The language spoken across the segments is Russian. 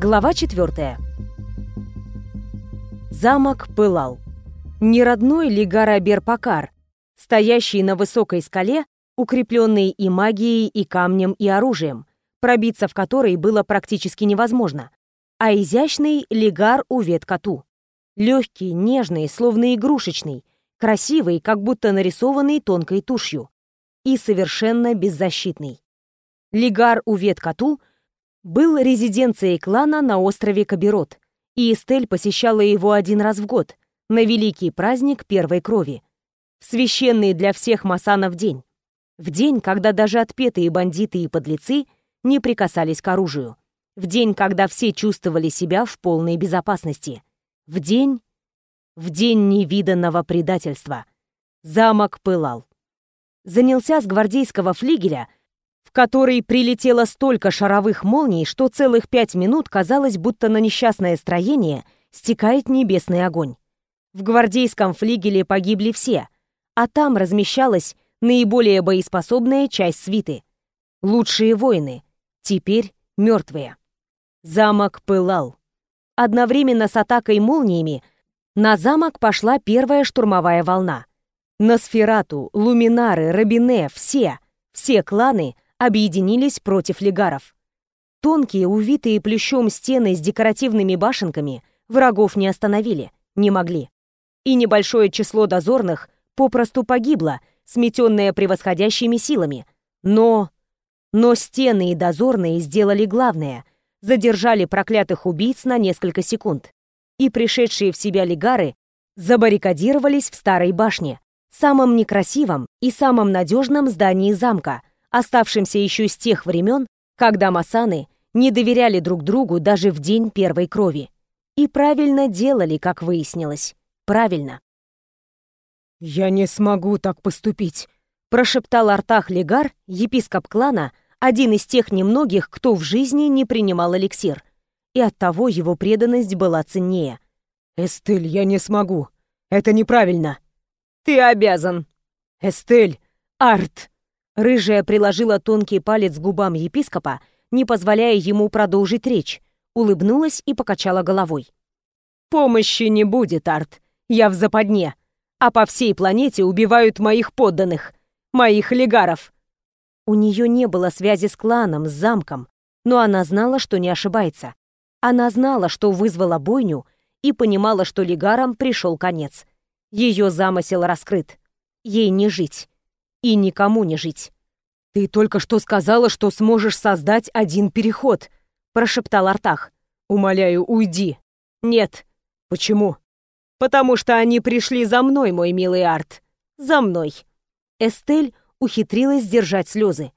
Глава 4. Замок пылал. Неродной Лигара Берпакар, стоящий на высокой скале, укрепленный и магией, и камнем, и оружием, пробиться в который было практически невозможно, а изящный Лигар Увет Кату. Легкий, нежный, словно игрушечный, красивый, как будто нарисованный тонкой тушью, и совершенно беззащитный. Лигар Увет Кату был резиденцией клана на острове Кабирот, и Эстель посещала его один раз в год, на великий праздник Первой Крови, священный для всех масанов день, в день, когда даже отпетые бандиты и подлецы не прикасались к оружию, в день, когда все чувствовали себя в полной безопасности, в день... в день невиданного предательства. Замок пылал. Занялся с гвардейского флигеля — в который прилетело столько шаровых молний, что целых пять минут казалось, будто на несчастное строение стекает небесный огонь. В гвардейском флигеле погибли все, а там размещалась наиболее боеспособная часть свиты. Лучшие воины, теперь мертвые. Замок пылал. Одновременно с атакой молниями на замок пошла первая штурмовая волна. Носферату, Луминары, Робине, все, все кланы — объединились против легаров. Тонкие, увитые плющом стены с декоративными башенками врагов не остановили, не могли. И небольшое число дозорных попросту погибло, сметенное превосходящими силами. Но... Но стены и дозорные сделали главное — задержали проклятых убийц на несколько секунд. И пришедшие в себя легары забаррикадировались в старой башне, самом некрасивом и самом надежном здании замка, оставшимся еще с тех времен, когда масаны не доверяли друг другу даже в день первой крови. И правильно делали, как выяснилось. Правильно. «Я не смогу так поступить», — прошептал Артах Легар, епископ клана, один из тех немногих, кто в жизни не принимал эликсир. И оттого его преданность была ценнее. «Эстель, я не смогу. Это неправильно». «Ты обязан». «Эстель! Арт!» Рыжая приложила тонкий палец к губам епископа, не позволяя ему продолжить речь, улыбнулась и покачала головой. «Помощи не будет, Арт. Я в западне. А по всей планете убивают моих подданных, моих легаров». У нее не было связи с кланом, с замком, но она знала, что не ошибается. Она знала, что вызвала бойню, и понимала, что легарам пришел конец. Ее замысел раскрыт. Ей не жить и никому не жить. «Ты только что сказала, что сможешь создать один переход», — прошептал Артах. «Умоляю, уйди». «Нет». «Почему?» «Потому что они пришли за мной, мой милый Арт. За мной». Эстель ухитрилась сдержать слезы.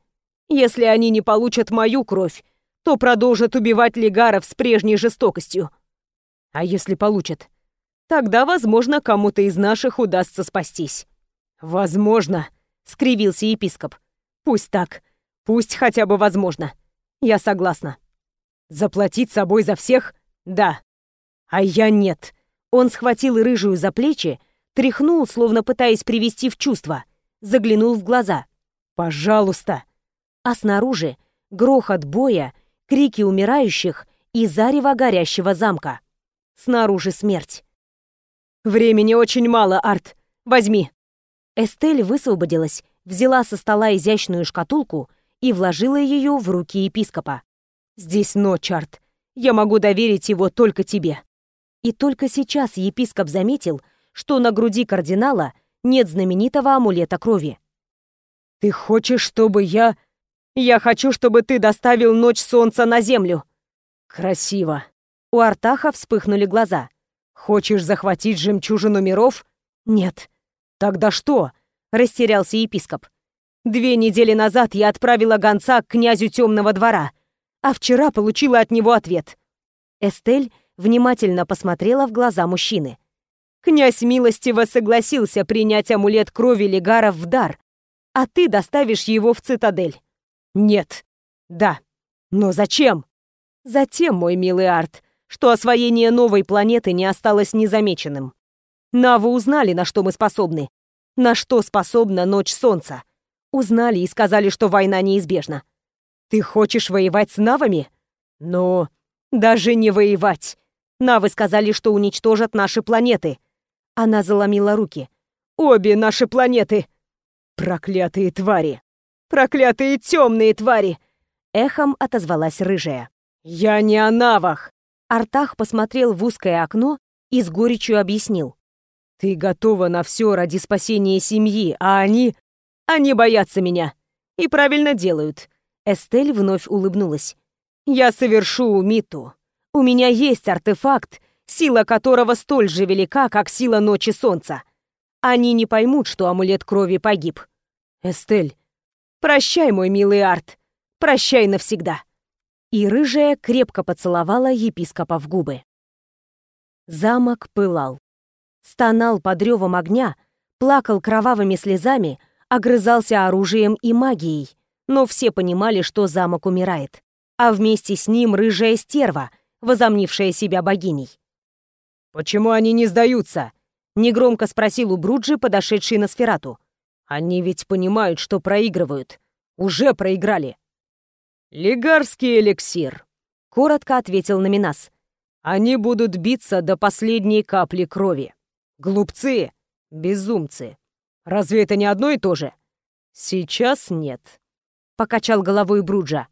«Если они не получат мою кровь, то продолжат убивать легаров с прежней жестокостью». «А если получат?» «Тогда, возможно, кому-то из наших удастся спастись». «Возможно», — скривился епископ. «Пусть так. Пусть хотя бы возможно. Я согласна». «Заплатить собой за всех? Да. А я нет». Он схватил рыжую за плечи, тряхнул, словно пытаясь привести в чувство, заглянул в глаза. «Пожалуйста». А снаружи грохот боя, крики умирающих и зарево горящего замка. Снаружи смерть. «Времени очень мало, Арт. Возьми». Эстель высвободилась, взяла со стола изящную шкатулку и вложила ее в руки епископа. «Здесь ночь, Арт. Я могу доверить его только тебе». И только сейчас епископ заметил, что на груди кардинала нет знаменитого амулета крови. «Ты хочешь, чтобы я...» «Я хочу, чтобы ты доставил ночь солнца на землю». «Красиво». У Артаха вспыхнули глаза. «Хочешь захватить жемчужину миров?» «Нет». «Тогда что?» — растерялся епископ. «Две недели назад я отправила гонца к князю Темного двора, а вчера получила от него ответ». Эстель внимательно посмотрела в глаза мужчины. «Князь милостиво согласился принять амулет крови Легаров в дар, а ты доставишь его в цитадель». «Нет». «Да». «Но зачем?» «Затем, мой милый Арт, что освоение новой планеты не осталось незамеченным. Навы узнали, на что мы способны. На что способна ночь солнца. Узнали и сказали, что война неизбежна. Ты хочешь воевать с навами? Но... Даже не воевать. Навы сказали, что уничтожат наши планеты. Она заломила руки. Обе наши планеты. Проклятые твари. Проклятые темные твари. Эхом отозвалась рыжая. Я не о навах. Артах посмотрел в узкое окно и с горечью объяснил. Ты готова на все ради спасения семьи, а они... Они боятся меня. И правильно делают. Эстель вновь улыбнулась. Я совершу Миту. У меня есть артефакт, сила которого столь же велика, как сила ночи солнца. Они не поймут, что амулет крови погиб. Эстель, прощай, мой милый Арт. Прощай навсегда. И рыжая крепко поцеловала епископа в губы. Замок пылал. Стонал под ревом огня, плакал кровавыми слезами, огрызался оружием и магией, но все понимали, что замок умирает, а вместе с ним рыжая стерва, возомнившая себя богиней. «Почему они не сдаются?» — негромко спросил у Бруджи, подошедший на сферату. «Они ведь понимают, что проигрывают. Уже проиграли». «Лигарский эликсир», — коротко ответил Номинас. «Они будут биться до последней капли крови». Глупцы, безумцы. Разве это не одно и то же? Сейчас нет. Покачал головой Бруджа.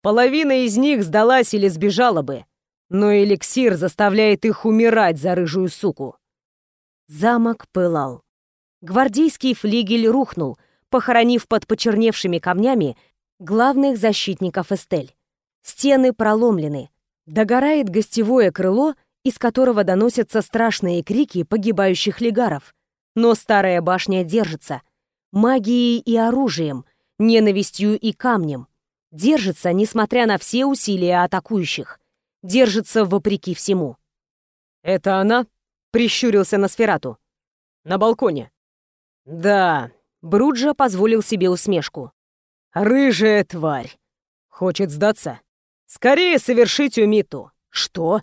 Половина из них сдалась или сбежала бы, но эликсир заставляет их умирать за рыжую суку. Замок пылал. Гвардейский флигель рухнул, похоронив под почерневшими камнями главных защитников Эстель. Стены проломлены. Догорает гостевое крыло из которого доносятся страшные крики погибающих легаров. Но старая башня держится. Магией и оружием, ненавистью и камнем. Держится, несмотря на все усилия атакующих. Держится вопреки всему. «Это она?» — прищурился на сферату. «На балконе». «Да», — Бруджа позволил себе усмешку. «Рыжая тварь. Хочет сдаться? Скорее совершить умиту». «Что?»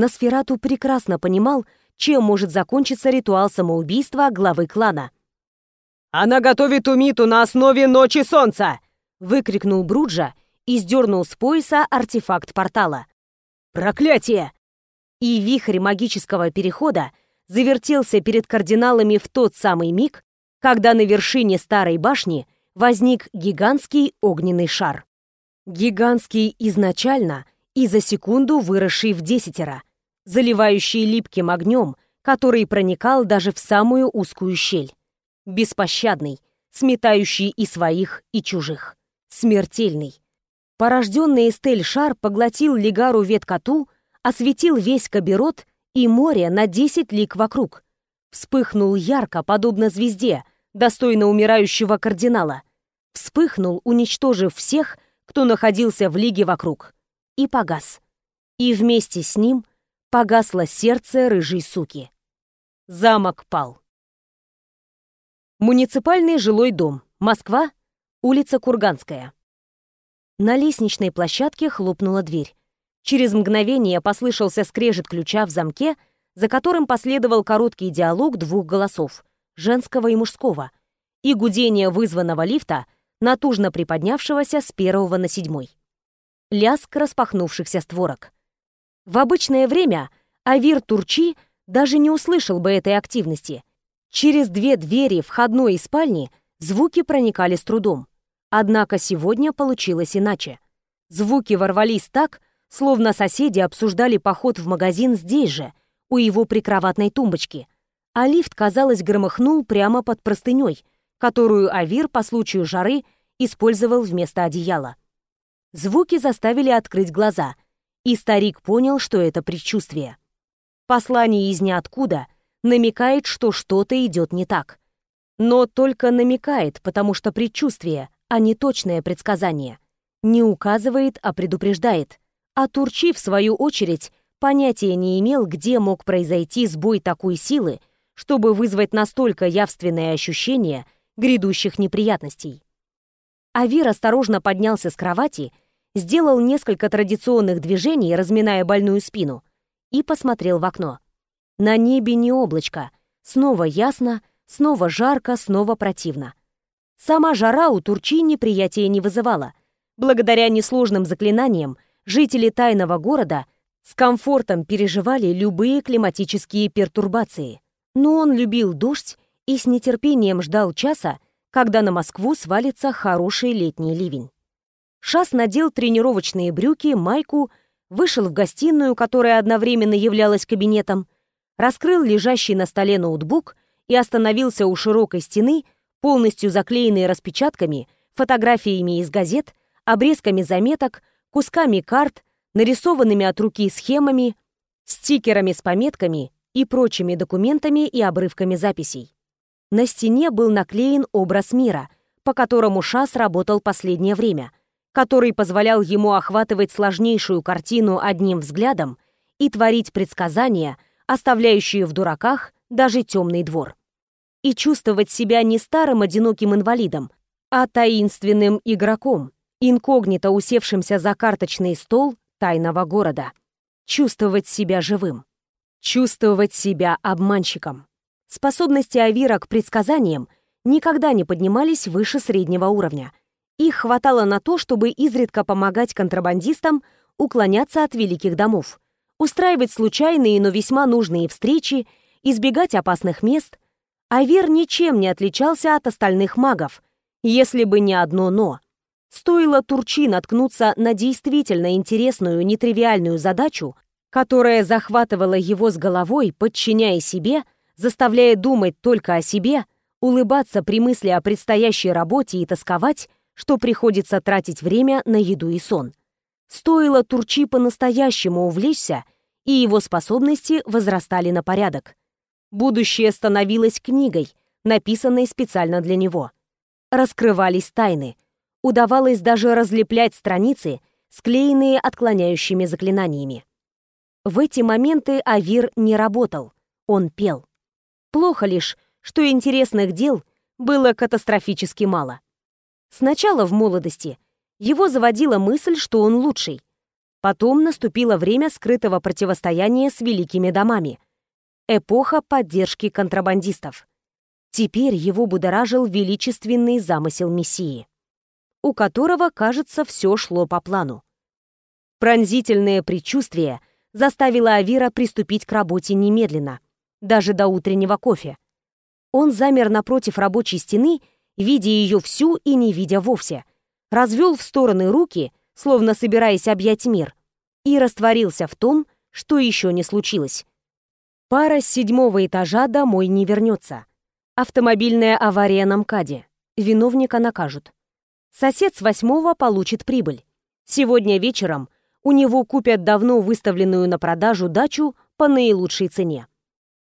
Носферату прекрасно понимал, чем может закончиться ритуал самоубийства главы клана. «Она готовит Умиту на основе Ночи Солнца!» — выкрикнул Бруджа и сдернул с пояса артефакт портала. «Проклятие!» И вихрь магического перехода завертелся перед кардиналами в тот самый миг, когда на вершине старой башни возник гигантский огненный шар. Гигантский изначально — и за секунду выросший в десятеро, заливающий липким огнем, который проникал даже в самую узкую щель. Беспощадный, сметающий и своих, и чужих. Смертельный. Порожденный Эстель шар поглотил Лигару веткоту, осветил весь Каберот и море на десять лик вокруг. Вспыхнул ярко, подобно звезде, достойно умирающего кардинала. Вспыхнул, уничтожив всех, кто находился в лиге вокруг и погас. И вместе с ним погасло сердце рыжей суки. Замок пал. Муниципальный жилой дом. Москва. Улица Курганская. На лестничной площадке хлопнула дверь. Через мгновение послышался скрежет ключа в замке, за которым последовал короткий диалог двух голосов, женского и мужского, и гудение вызванного лифта, натужно приподнявшегося с первого на седьмой лязг распахнувшихся створок. В обычное время Авир Турчи даже не услышал бы этой активности. Через две двери входной и спальни звуки проникали с трудом. Однако сегодня получилось иначе. Звуки ворвались так, словно соседи обсуждали поход в магазин здесь же, у его прикроватной тумбочки, а лифт, казалось, громыхнул прямо под простыней, которую Авир по случаю жары использовал вместо одеяла. Звуки заставили открыть глаза, и старик понял, что это предчувствие. Послание из ниоткуда намекает, что что-то идет не так. Но только намекает, потому что предчувствие, а не точное предсказание. Не указывает, а предупреждает. А Турчи, в свою очередь, понятия не имел, где мог произойти сбой такой силы, чтобы вызвать настолько явственное ощущение грядущих неприятностей. Авир осторожно поднялся с кровати, сделал несколько традиционных движений, разминая больную спину, и посмотрел в окно. На небе не облачко. Снова ясно, снова жарко, снова противно. Сама жара у Турчи неприятия не вызывала. Благодаря несложным заклинаниям Жители тайного города с комфортом переживали любые климатические пертурбации. Но он любил дождь и с нетерпением ждал часа, когда на Москву свалится хороший летний ливень. Шас надел тренировочные брюки, майку, вышел в гостиную, которая одновременно являлась кабинетом, раскрыл лежащий на столе ноутбук и остановился у широкой стены, полностью заклеенной распечатками, фотографиями из газет, обрезками заметок, кусками карт, нарисованными от руки схемами, стикерами с пометками и прочими документами и обрывками записей. На стене был наклеен образ мира, по которому Шас работал последнее время, который позволял ему охватывать сложнейшую картину одним взглядом и творить предсказания, оставляющие в дураках даже темный двор. И чувствовать себя не старым одиноким инвалидом, а таинственным игроком, инкогнито усевшимся за карточный стол тайного города. Чувствовать себя живым. Чувствовать себя обманщиком. Способности Авира к предсказаниям никогда не поднимались выше среднего уровня. Их хватало на то, чтобы изредка помогать контрабандистам уклоняться от великих домов, устраивать случайные, но весьма нужные встречи, избегать опасных мест. Авир ничем не отличался от остальных магов, если бы не одно «но». Стоило Турчи наткнуться на действительно интересную, нетривиальную задачу, которая захватывала его с головой, подчиняя себе – заставляя думать только о себе, улыбаться при мысли о предстоящей работе и тосковать, что приходится тратить время на еду и сон. Стоило Турчи по-настоящему увлечься, и его способности возрастали на порядок. Будущее становилось книгой, написанной специально для него. Раскрывались тайны. Удавалось даже разлеплять страницы, склеенные отклоняющими заклинаниями. В эти моменты Авир не работал, он пел. Плохо лишь, что интересных дел было катастрофически мало. Сначала в молодости его заводила мысль, что он лучший. Потом наступило время скрытого противостояния с великими домами. Эпоха поддержки контрабандистов. Теперь его будоражил величественный замысел Мессии, у которого, кажется, все шло по плану. Пронзительное предчувствие заставило Авира приступить к работе немедленно — даже до утреннего кофе. Он замер напротив рабочей стены, видя ее всю и не видя вовсе, развел в стороны руки, словно собираясь объять мир, и растворился в том, что еще не случилось. Пара с седьмого этажа домой не вернется. Автомобильная авария на МКАДе. Виновника накажут. Сосед с восьмого получит прибыль. Сегодня вечером у него купят давно выставленную на продажу дачу по наилучшей цене.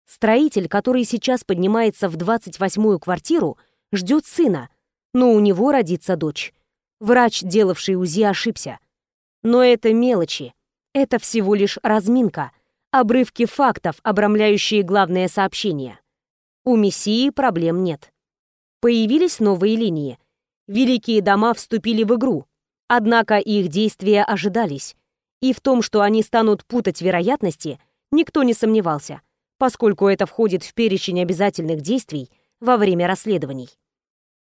Строитель, который сейчас поднимается в 28-ю квартиру, ждет сына, но у него родится дочь. Врач, делавший УЗИ, ошибся. Но это мелочи. Это всего лишь разминка, обрывки фактов, обрамляющие главное сообщение. У Мессии проблем нет. Появились новые линии. Великие дома вступили в игру, однако их действия ожидались. И в том, что они станут путать вероятности, никто не сомневался поскольку это входит в перечень обязательных действий во время расследований.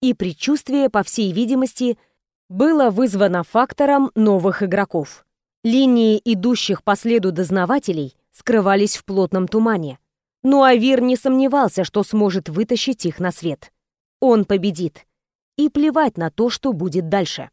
И предчувствие, по всей видимости, было вызвано фактором новых игроков. Линии идущих по следу дознавателей скрывались в плотном тумане. Но Авир не сомневался, что сможет вытащить их на свет. Он победит. И плевать на то, что будет дальше.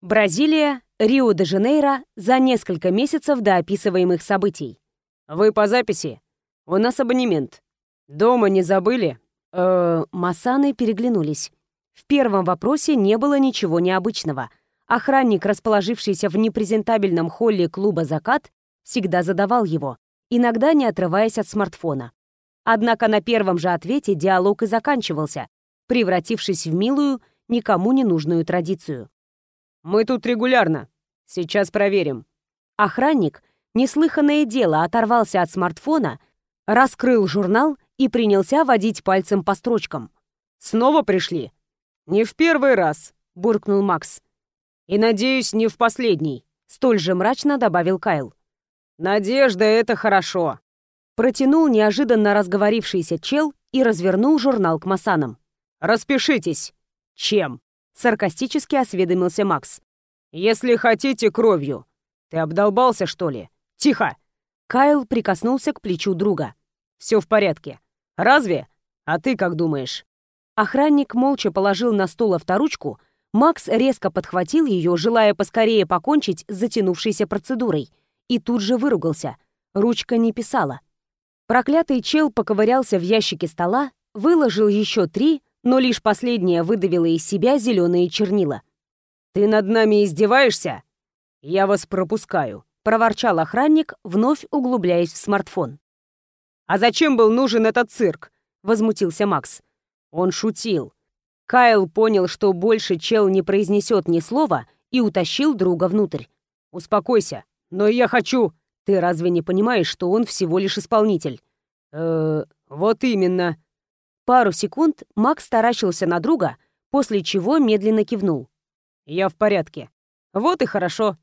Бразилия, Рио-де-Жанейро за несколько месяцев до описываемых событий. «Вы по записи? У нас абонемент. Дома не забыли?» Э Масаны переглянулись. В первом вопросе не было ничего необычного. Охранник, расположившийся в непрезентабельном холле клуба «Закат», всегда задавал его, иногда не отрываясь от смартфона. Однако на первом же ответе диалог и заканчивался, превратившись в милую, никому не нужную традицию. «Мы тут регулярно. Сейчас проверим». Охранник — неслыханное дело оторвался от смартфона, раскрыл журнал и принялся водить пальцем по строчкам. «Снова пришли?» «Не в первый раз», — буркнул Макс. «И, надеюсь, не в последний», — столь же мрачно добавил Кайл. «Надежда — это хорошо», — протянул неожиданно разговорившийся чел и развернул журнал к Масанам. «Распишитесь». «Чем?» — саркастически осведомился Макс. Если хотите кровью. Ты обдолбался, что ли? Тихо!» Кайл прикоснулся к плечу друга. «Все в порядке. Разве? А ты как думаешь?» Охранник молча положил на стол авторучку, Макс резко подхватил ее, желая поскорее покончить с затянувшейся процедурой, и тут же выругался. Ручка не писала. Проклятый чел поковырялся в ящике стола, выложил еще три, но лишь последняя выдавила из себя зеленые чернила. «Ты над нами издеваешься? Я вас пропускаю», — проворчал охранник, вновь углубляясь в смартфон. «А зачем был нужен этот цирк?» — возмутился Макс. Он шутил. Кайл понял, что больше чел не произнесет ни слова, и утащил друга внутрь. «Успокойся, но я хочу...» «Ты разве не понимаешь, что он всего лишь исполнитель?» «Э-э, вот именно». Пару секунд Макс таращился на друга, после чего медленно кивнул. «Я в порядке. Вот и хорошо».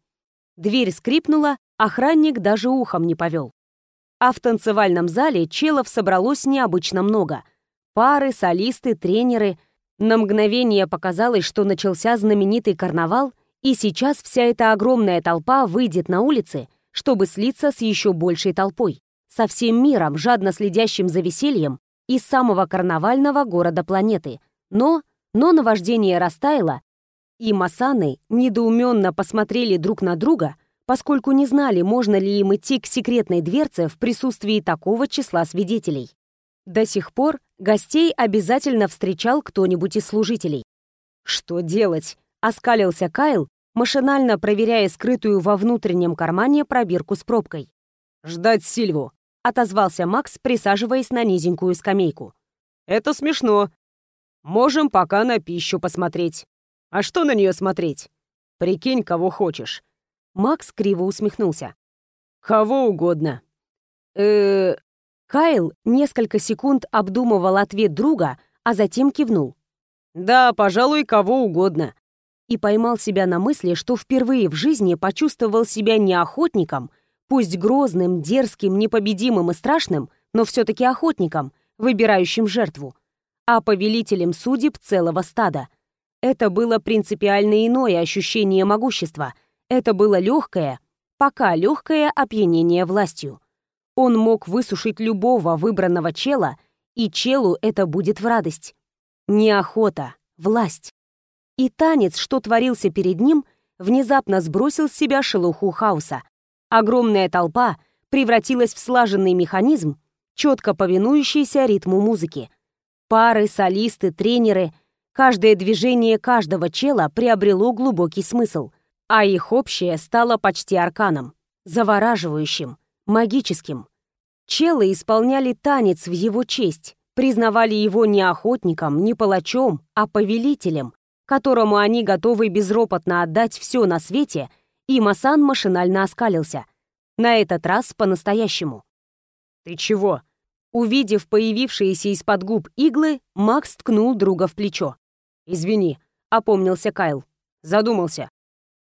Дверь скрипнула, охранник даже ухом не повел. А в танцевальном зале челов собралось необычно много. Пары, солисты, тренеры. На мгновение показалось, что начался знаменитый карнавал, и сейчас вся эта огромная толпа выйдет на улицы, чтобы слиться с еще большей толпой, со всем миром, жадно следящим за весельем из самого карнавального города планеты. Но, но наваждение растаяло, и масаны недоуменно посмотрели друг на друга, поскольку не знали, можно ли им идти к секретной дверце в присутствии такого числа свидетелей. До сих пор гостей обязательно встречал кто-нибудь из служителей. «Что делать?» — оскалился Кайл, машинально проверяя скрытую во внутреннем кармане пробирку с пробкой. «Ждать Сильву», — отозвался Макс, присаживаясь на низенькую скамейку. «Это смешно. Можем пока на пищу посмотреть. А что на нее смотреть? Прикинь, кого хочешь». Макс криво усмехнулся. «Кого угодно». э Кайл несколько секунд обдумывал ответ друга, а затем кивнул. «Да, пожалуй, кого угодно». И поймал себя на мысли, что впервые в жизни почувствовал себя не охотником, пусть грозным, дерзким, непобедимым и страшным, но все-таки охотником, выбирающим жертву, а повелителем судеб целого стада — это было принципиально иное ощущение могущества. Это было легкое, пока легкое опьянение властью. Он мог высушить любого выбранного чела, и челу это будет в радость. Не охота, власть. И танец, что творился перед ним, внезапно сбросил с себя шелуху хаоса. Огромная толпа превратилась в слаженный механизм, четко повинующийся ритму музыки. Пары, солисты, тренеры — Каждое движение каждого чела приобрело глубокий смысл, а их общее стало почти арканом, завораживающим, магическим. Челы исполняли танец в его честь, признавали его не охотником, не палачом, а повелителем, которому они готовы безропотно отдать все на свете, и Масан машинально оскалился. На этот раз по-настоящему. «Ты чего?» Увидев появившиеся из-под губ иглы, Макс ткнул друга в плечо. «Извини», — опомнился Кайл. «Задумался».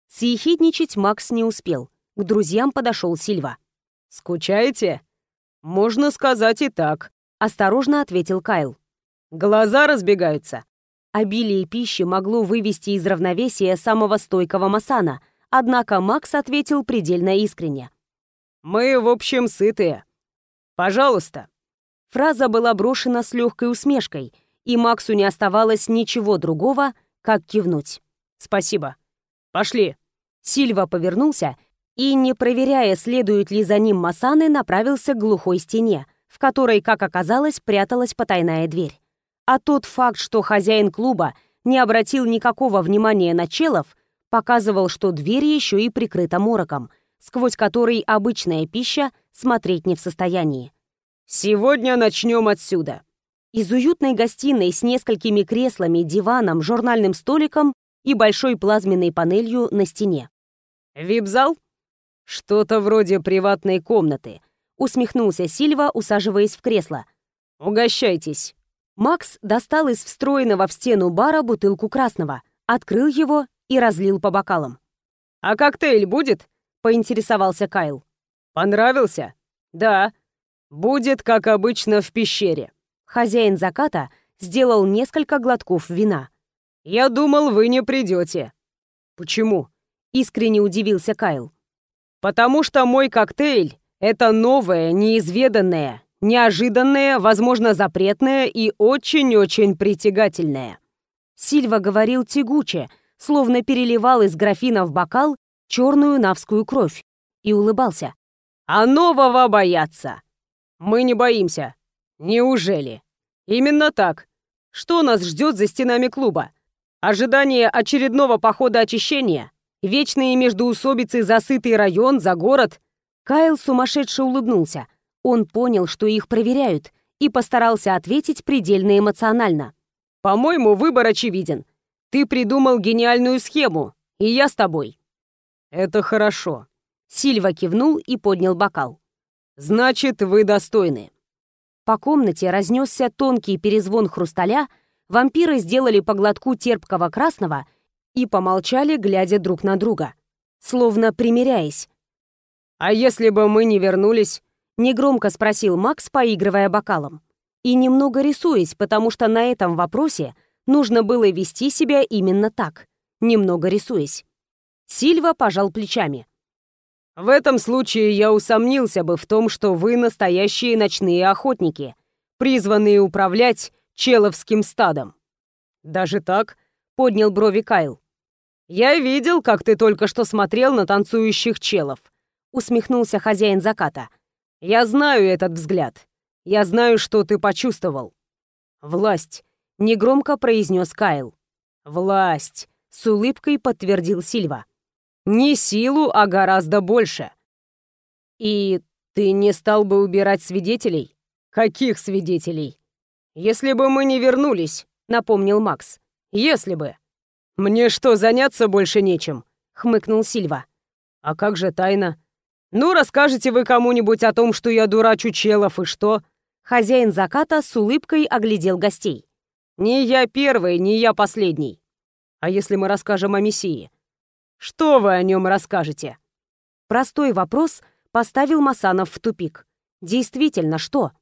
Съехидничать Макс не успел. К друзьям подошел Сильва. «Скучаете?» «Можно сказать и так», — осторожно ответил Кайл. «Глаза разбегаются». Обилие пищи могло вывести из равновесия самого стойкого Масана, однако Макс ответил предельно искренне. «Мы, в общем, сытые. Пожалуйста». Фраза была брошена с легкой усмешкой — и Максу не оставалось ничего другого, как кивнуть. «Спасибо. Пошли». Сильва повернулся и, не проверяя, следуют ли за ним Масаны, направился к глухой стене, в которой, как оказалось, пряталась потайная дверь. А тот факт, что хозяин клуба не обратил никакого внимания на челов, показывал, что дверь еще и прикрыта мороком, сквозь который обычная пища смотреть не в состоянии. «Сегодня начнем отсюда», из уютной гостиной с несколькими креслами, диваном, журнальным столиком и большой плазменной панелью на стене. «Вип-зал?» «Что-то вроде приватной комнаты», — усмехнулся Сильва, усаживаясь в кресло. «Угощайтесь». Макс достал из встроенного в стену бара бутылку красного, открыл его и разлил по бокалам. «А коктейль будет?» — поинтересовался Кайл. «Понравился?» «Да. Будет, как обычно, в пещере». Хозяин заката сделал несколько глотков вина. «Я думал, вы не придете». «Почему?» Искренне удивился Кайл. «Потому что мой коктейль — это новое, неизведанное, неожиданное, возможно, запретное и очень-очень притягательное». Сильва говорил тягуче, словно переливал из графина в бокал черную навскую кровь, и улыбался. «А нового бояться? Мы не боимся. Неужели? Именно так. Что нас ждет за стенами клуба? Ожидание очередного похода очищения? Вечные междуусобицы за сытый район, за город?» Кайл сумасшедше улыбнулся. Он понял, что их проверяют, и постарался ответить предельно эмоционально. «По-моему, выбор очевиден. Ты придумал гениальную схему, и я с тобой». «Это хорошо». Сильва кивнул и поднял бокал. «Значит, вы достойны». По комнате разнесся тонкий перезвон хрусталя, вампиры сделали по глотку терпкого красного и помолчали, глядя друг на друга, словно примиряясь. «А если бы мы не вернулись?» — негромко спросил Макс, поигрывая бокалом. И немного рисуясь, потому что на этом вопросе нужно было вести себя именно так, немного рисуясь. Сильва пожал плечами. В этом случае я усомнился бы в том, что вы настоящие ночные охотники, призванные управлять человским стадом. Даже так? Поднял брови Кайл. Я видел, как ты только что смотрел на танцующих челов. Усмехнулся хозяин заката. Я знаю этот взгляд. Я знаю, что ты почувствовал. Власть, негромко произнес Кайл. Власть, с улыбкой подтвердил Сильва. Не силу, а гораздо больше. И ты не стал бы убирать свидетелей? Каких свидетелей? Если бы мы не вернулись, напомнил Макс. Если бы. Мне что, заняться больше нечем? Хмыкнул Сильва. А как же тайна? Ну, расскажете вы кому-нибудь о том, что я дурачу челов и что? Хозяин заката с улыбкой оглядел гостей. Не я первый, не я последний. А если мы расскажем о Мессии? Что вы о нем расскажете?» Простой вопрос поставил Масанов в тупик. Действительно, что?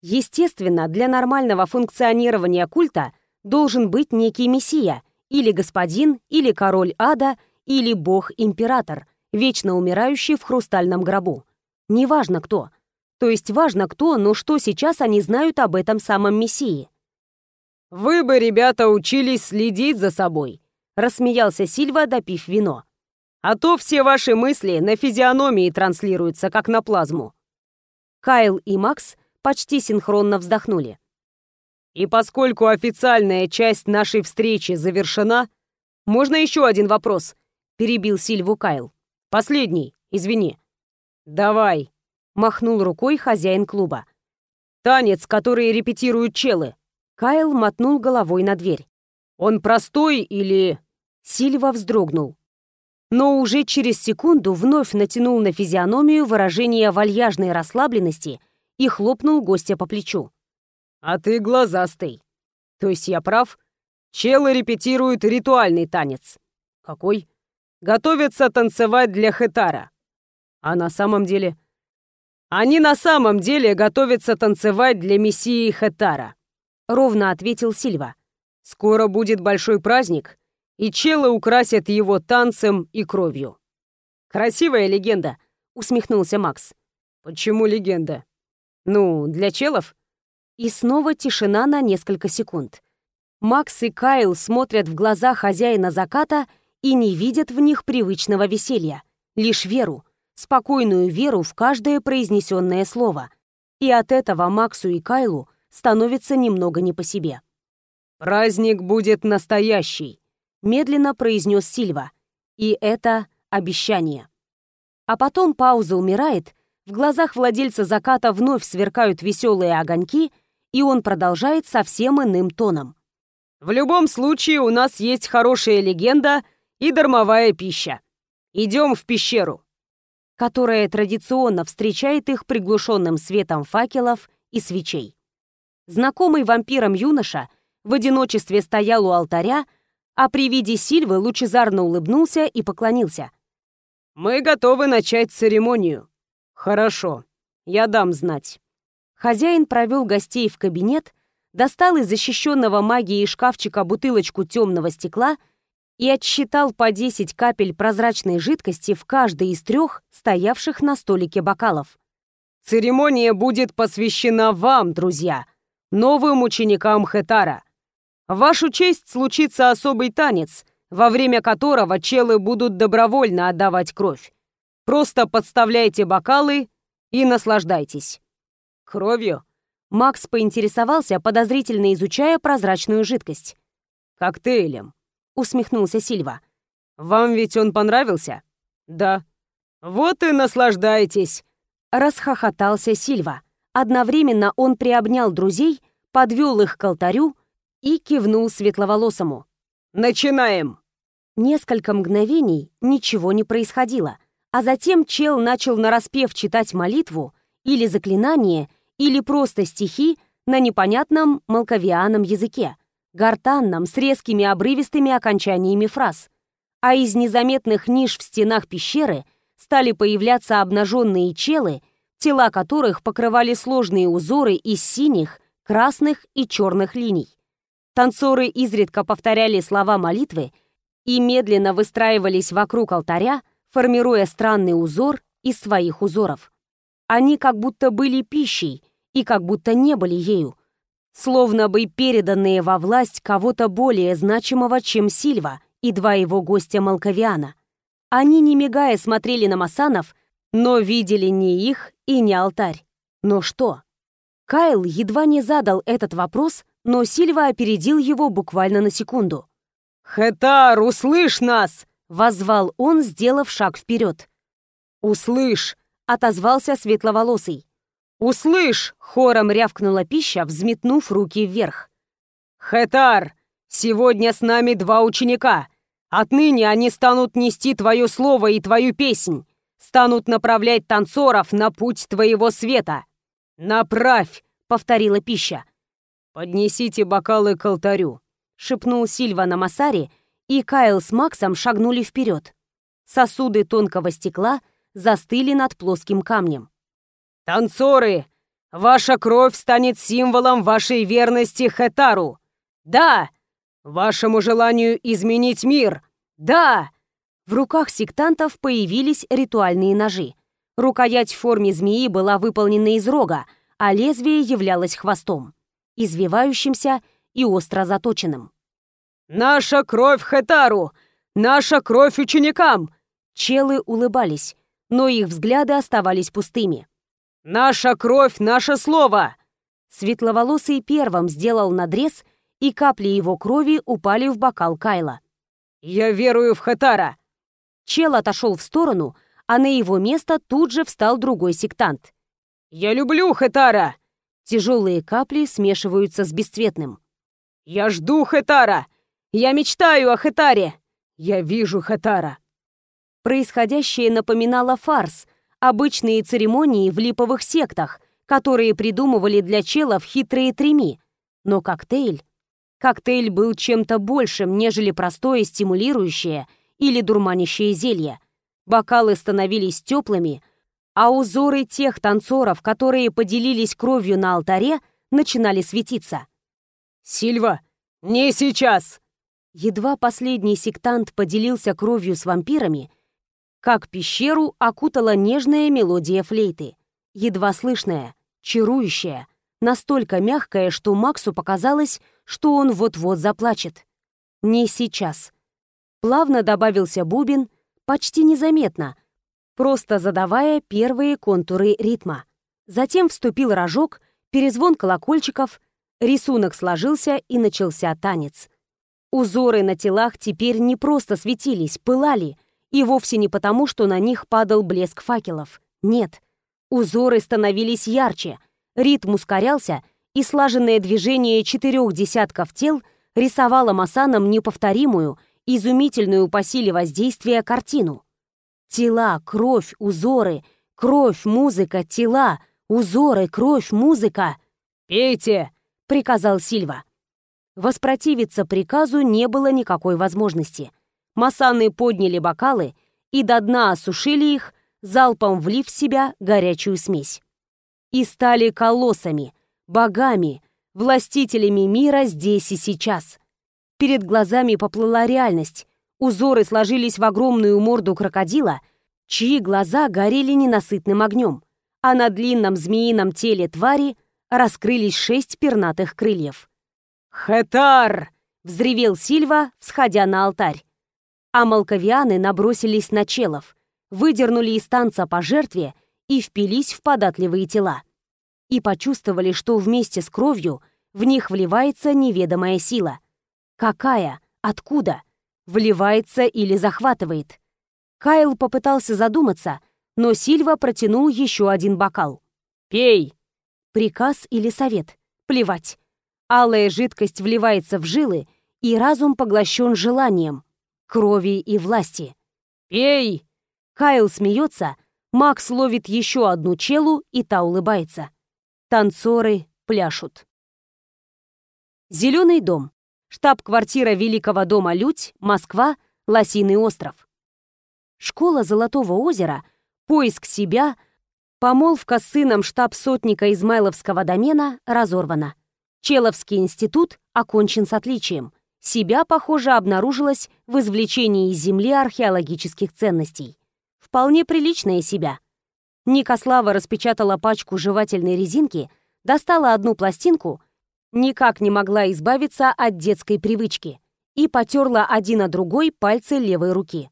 Естественно, для нормального функционирования культа должен быть некий мессия, или господин, или король ада, или бог-император, вечно умирающий в хрустальном гробу. Неважно кто. То есть важно кто, но что сейчас они знают об этом самом мессии. «Вы бы, ребята, учились следить за собой», рассмеялся Сильва, допив вино. А то все ваши мысли на физиономии транслируются, как на плазму. Кайл и Макс почти синхронно вздохнули. И поскольку официальная часть нашей встречи завершена, можно еще один вопрос, перебил Сильву Кайл. Последний, извини. Давай, махнул рукой хозяин клуба. Танец, который репетируют челы. Кайл мотнул головой на дверь. Он простой или Сильва вздрогнул. Но уже через секунду вновь натянул на физиономию выражение вальяжной расслабленности и хлопнул гостя по плечу. «А ты глазастый. То есть я прав? Челы репетируют ритуальный танец. Какой? Готовятся танцевать для хетара. А на самом деле... Они на самом деле готовятся танцевать для мессии хетара», — ровно ответил Сильва. «Скоро будет большой праздник, и челы украсят его танцем и кровью. «Красивая легенда», — усмехнулся Макс. «Почему легенда?» «Ну, для челов?» И снова тишина на несколько секунд. Макс и Кайл смотрят в глаза хозяина заката и не видят в них привычного веселья, лишь веру, спокойную веру в каждое произнесенное слово. И от этого Максу и Кайлу становится немного не по себе. «Праздник будет настоящий», медленно произнес Сильва. И это обещание. А потом пауза умирает, в глазах владельца заката вновь сверкают веселые огоньки, и он продолжает совсем иным тоном. «В любом случае у нас есть хорошая легенда и дармовая пища. Идем в пещеру» которая традиционно встречает их приглушенным светом факелов и свечей. Знакомый вампиром юноша в одиночестве стоял у алтаря, а при виде Сильвы лучезарно улыбнулся и поклонился. «Мы готовы начать церемонию». «Хорошо, я дам знать». Хозяин провел гостей в кабинет, достал из защищенного магией шкафчика бутылочку темного стекла и отсчитал по 10 капель прозрачной жидкости в каждой из трех стоявших на столике бокалов. «Церемония будет посвящена вам, друзья, новым ученикам Хетара. В вашу честь случится особый танец, во время которого челы будут добровольно отдавать кровь. Просто подставляйте бокалы и наслаждайтесь». «Кровью?» Макс поинтересовался, подозрительно изучая прозрачную жидкость. «Коктейлем», — усмехнулся Сильва. «Вам ведь он понравился?» «Да». «Вот и наслаждайтесь!» — расхохотался Сильва. Одновременно он приобнял друзей, подвел их к алтарю и кивнул светловолосому. «Начинаем!» Несколько мгновений ничего не происходило, а затем чел начал нараспев читать молитву или заклинание, или просто стихи на непонятном малковианом языке, гортанном, с резкими обрывистыми окончаниями фраз. А из незаметных ниш в стенах пещеры стали появляться обнаженные челы, тела которых покрывали сложные узоры из синих, красных и черных линий. Танцоры изредка повторяли слова молитвы и медленно выстраивались вокруг алтаря, формируя странный узор из своих узоров. Они как будто были пищей и как будто не были ею, словно бы переданные во власть кого-то более значимого, чем Сильва и два его гостя Малковиана. Они, не мигая, смотрели на Масанов, но видели не их и не алтарь. Но что? Кайл едва не задал этот вопрос, но Сильва опередил его буквально на секунду. «Хетар, услышь нас!» — возвал он, сделав шаг вперед. «Услышь!» — отозвался светловолосый. «Услышь!» — хором рявкнула пища, взметнув руки вверх. «Хетар, сегодня с нами два ученика. Отныне они станут нести твое слово и твою песнь, станут направлять танцоров на путь твоего света. Направь!» — повторила пища. «Поднесите бокалы к алтарю», — шепнул Сильва на Масаре, и Кайл с Максом шагнули вперед. Сосуды тонкого стекла застыли над плоским камнем. «Танцоры, ваша кровь станет символом вашей верности Хетару! Да! Вашему желанию изменить мир! Да!» В руках сектантов появились ритуальные ножи. Рукоять в форме змеи была выполнена из рога, а лезвие являлось хвостом извивающимся и остро заточенным. «Наша кровь Хетару! Наша кровь ученикам!» Челы улыбались, но их взгляды оставались пустыми. «Наша кровь, наше слово!» Светловолосый первым сделал надрез, и капли его крови упали в бокал Кайла. «Я верую в Хетара!» Чел отошел в сторону, а на его место тут же встал другой сектант. «Я люблю Хетара!» Тяжелые капли смешиваются с бесцветным. «Я жду Хетара! Я мечтаю о Хетаре! Я вижу Хетара!» Происходящее напоминало фарс, обычные церемонии в липовых сектах, которые придумывали для челов хитрые треми. Но коктейль... Коктейль был чем-то большим, нежели простое стимулирующее или дурманящее зелье. Бокалы становились теплыми, а узоры тех танцоров, которые поделились кровью на алтаре, начинали светиться. «Сильва, не сейчас!» Едва последний сектант поделился кровью с вампирами, как пещеру окутала нежная мелодия флейты. Едва слышная, чарующая, настолько мягкая, что Максу показалось, что он вот-вот заплачет. Не сейчас. Плавно добавился бубен, почти незаметно — просто задавая первые контуры ритма. Затем вступил рожок, перезвон колокольчиков, рисунок сложился и начался танец. Узоры на телах теперь не просто светились, пылали, и вовсе не потому, что на них падал блеск факелов. Нет, узоры становились ярче, ритм ускорялся, и слаженное движение четырех десятков тел рисовало Масаном неповторимую, изумительную по силе воздействия картину. Тела, кровь, узоры, кровь, музыка, тела, узоры, кровь, музыка. «Пейте!» — приказал Сильва. Воспротивиться приказу не было никакой возможности. Масаны подняли бокалы и до дна осушили их, залпом влив в себя горячую смесь. И стали колоссами, богами, властителями мира здесь и сейчас. Перед глазами поплыла реальность, Узоры сложились в огромную морду крокодила, чьи глаза горели ненасытным огнем, а на длинном змеином теле твари раскрылись шесть пернатых крыльев. «Хетар!» — взревел Сильва, всходя на алтарь. А молковианы набросились на челов, выдернули из танца по жертве и впились в податливые тела. И почувствовали, что вместе с кровью в них вливается неведомая сила. Какая? Откуда? Вливается или захватывает? Кайл попытался задуматься, но Сильва протянул еще один бокал. «Пей!» Приказ или совет? Плевать. Алая жидкость вливается в жилы, и разум поглощен желанием, крови и власти. «Пей!» Кайл смеется, Макс ловит еще одну челу, и та улыбается. Танцоры пляшут. Зеленый дом. Штаб-квартира Великого дома Людь, Москва, Лосиный остров. Школа Золотого озера, поиск себя, помолвка с сыном штаб-сотника Измайловского домена разорвана. Человский институт окончен с отличием. Себя, похоже, обнаружилось в извлечении из земли археологических ценностей. Вполне приличная себя. Никослава распечатала пачку жевательной резинки, достала одну пластинку, никак не могла избавиться от детской привычки и потерла один о другой пальцы левой руки.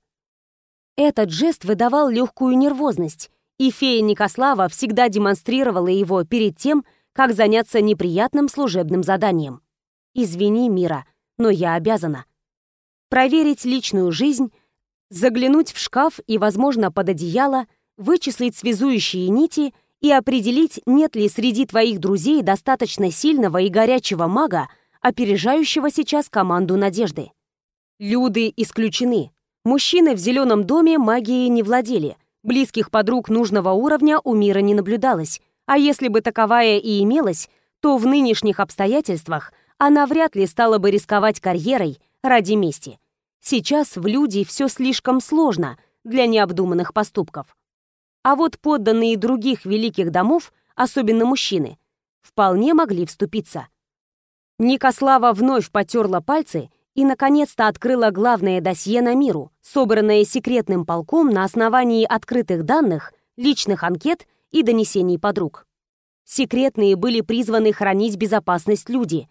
Этот жест выдавал легкую нервозность, и фея Никослава всегда демонстрировала его перед тем, как заняться неприятным служебным заданием. «Извини, Мира, но я обязана». Проверить личную жизнь, заглянуть в шкаф и, возможно, под одеяло, вычислить связующие нити и определить, нет ли среди твоих друзей достаточно сильного и горячего мага, опережающего сейчас команду Надежды. Люды исключены. Мужчины в зеленом доме магией не владели. Близких подруг нужного уровня у мира не наблюдалось. А если бы таковая и имелась, то в нынешних обстоятельствах она вряд ли стала бы рисковать карьерой ради мести. Сейчас в люди все слишком сложно для необдуманных поступков. А вот подданные других великих домов, особенно мужчины, вполне могли вступиться. Никослава вновь потерла пальцы и, наконец-то, открыла главное досье на миру, собранное секретным полком на основании открытых данных, личных анкет и донесений подруг. Секретные были призваны хранить безопасность люди,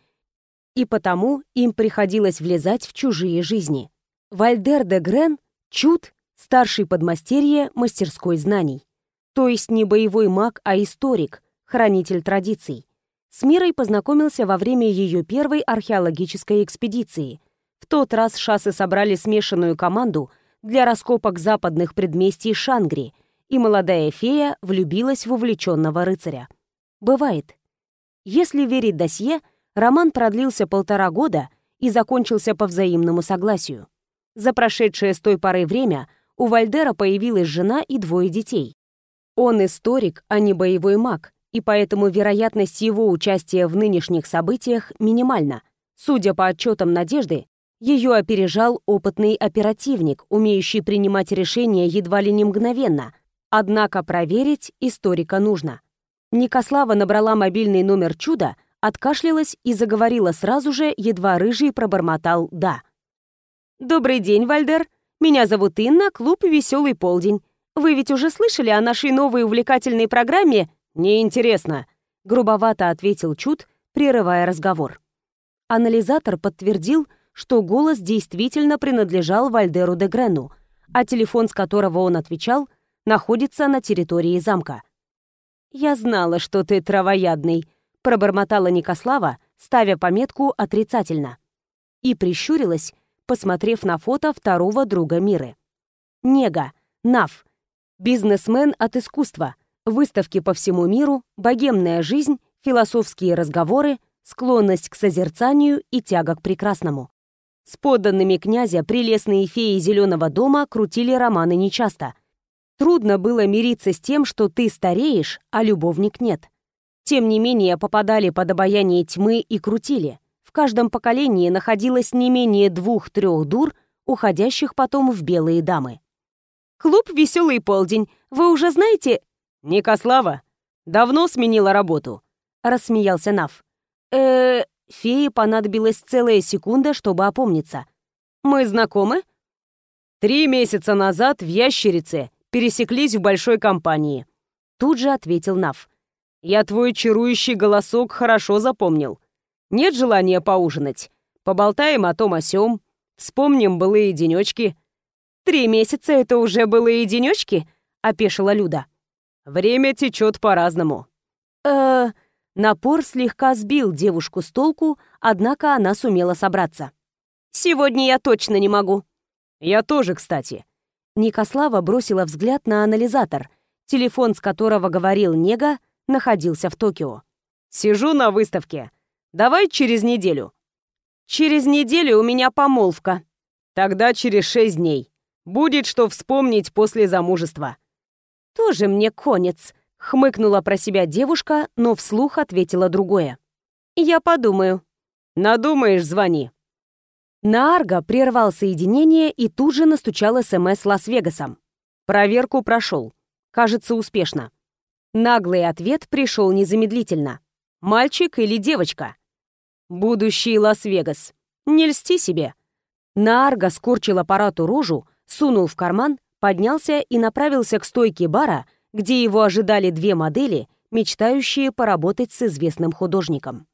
и потому им приходилось влезать в чужие жизни. Вальдер де Грен — чуд, старший подмастерье мастерской знаний. То есть не боевой маг, а историк, хранитель традиций. С Мирой познакомился во время ее первой археологической экспедиции. В тот раз шассы собрали смешанную команду для раскопок западных предместий Шангри, и молодая фея влюбилась в увлеченного рыцаря. Бывает. Если верить досье, роман продлился полтора года и закончился по взаимному согласию. За прошедшее с той поры время у Вальдера появилась жена и двое детей. Он историк, а не боевой маг, и поэтому вероятность его участия в нынешних событиях минимальна. Судя по отчетам Надежды, ее опережал опытный оперативник, умеющий принимать решения едва ли не мгновенно. Однако проверить историка нужно. Никослава набрала мобильный номер чуда, откашлялась и заговорила сразу же, едва рыжий пробормотал «да». «Добрый день, Вальдер. Меня зовут Инна, клуб «Веселый полдень». Вы ведь уже слышали о нашей новой увлекательной программе «Неинтересно», — грубовато ответил Чуд, прерывая разговор. Анализатор подтвердил, что голос действительно принадлежал Вальдеру де Грену, а телефон, с которого он отвечал, находится на территории замка. «Я знала, что ты травоядный», — пробормотала Никослава, ставя пометку отрицательно. И прищурилась, посмотрев на фото второго друга Миры. Нега, Нав, Бизнесмен от искусства, выставки по всему миру, богемная жизнь, философские разговоры, склонность к созерцанию и тяга к прекрасному. С подданными князя прелестные феи Зеленого дома крутили романы нечасто. Трудно было мириться с тем, что ты стареешь, а любовник нет. Тем не менее, попадали под обаяние тьмы и крутили. В каждом поколении находилось не менее двух-трех дур, уходящих потом в белые дамы. Клуб «Веселый полдень». Вы уже знаете...» «Никослава, давно сменила работу», — рассмеялся Нав. э Фее понадобилась целая секунда, чтобы опомниться. «Мы знакомы?» Три месяца назад в Ящерице пересеклись в большой компании. Тут же ответил Нав. Я твой чарующий голосок хорошо запомнил. Нет желания поужинать? Поболтаем о том о сём, вспомним былые денечки. Три месяца это уже былые денечки? опешила Люда. Время течет по-разному. Э, напор слегка сбил девушку с толку, однако она сумела собраться. Сегодня я точно не могу. Я тоже, кстати. Никослава бросила взгляд на анализатор, телефон с которого говорил Нега, находился в Токио. «Сижу на выставке. Давай через неделю». «Через неделю у меня помолвка». «Тогда через шесть дней. Будет что вспомнить после замужества». «Тоже мне конец», — хмыкнула про себя девушка, но вслух ответила другое. «Я подумаю». «Надумаешь, звони». На Арго прервал соединение и тут же настучал СМС Лас-Вегасом. Проверку прошел. Кажется, успешно. Наглый ответ пришел незамедлительно. «Мальчик или девочка?» «Будущий Лас-Вегас. Не льсти себе». Наарга скорчил аппарату рожу, сунул в карман, поднялся и направился к стойке бара, где его ожидали две модели, мечтающие поработать с известным художником.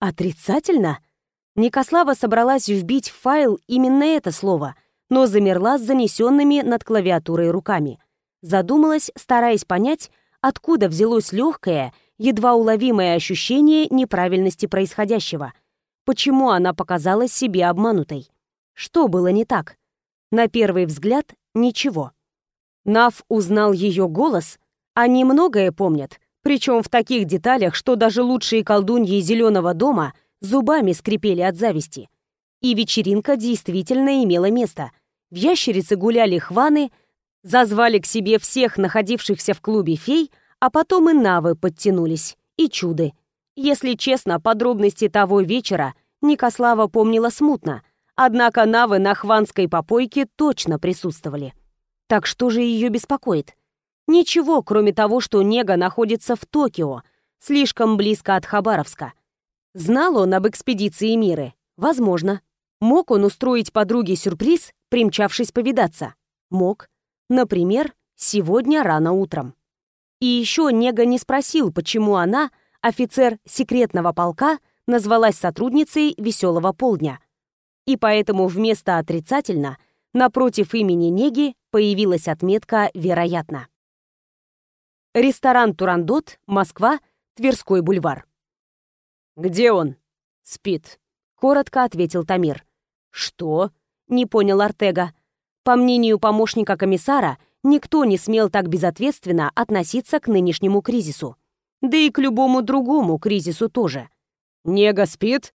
«Отрицательно?» Никослава собралась вбить в файл именно это слово, но замерла с занесенными над клавиатурой руками. Задумалась, стараясь понять, откуда взялось легкое, едва уловимое ощущение неправильности происходящего. Почему она показалась себе обманутой? Что было не так? На первый взгляд — ничего. Нав узнал ее голос, они многое помнят, причем в таких деталях, что даже лучшие колдуньи Зеленого дома зубами скрипели от зависти. И вечеринка действительно имела место. В ящерице гуляли хваны — Зазвали к себе всех находившихся в клубе фей, а потом и навы подтянулись, и чуды. Если честно, подробности того вечера Никослава помнила смутно, однако навы на хванской попойке точно присутствовали. Так что же ее беспокоит? Ничего, кроме того, что Нега находится в Токио, слишком близко от Хабаровска. Знал он об экспедиции Миры? Возможно. Мог он устроить подруге сюрприз, примчавшись повидаться? Мог. Например, сегодня рано утром. И еще Нега не спросил, почему она, офицер секретного полка, назвалась сотрудницей «Веселого полдня». И поэтому вместо «отрицательно» напротив имени Неги появилась отметка «Вероятно». Ресторан «Турандот», Москва, Тверской бульвар. «Где он?» «Спит», — коротко ответил Тамир. «Что?» — не понял Артега. По мнению помощника комиссара, никто не смел так безответственно относиться к нынешнему кризису. Да и к любому другому кризису тоже. «Нега спит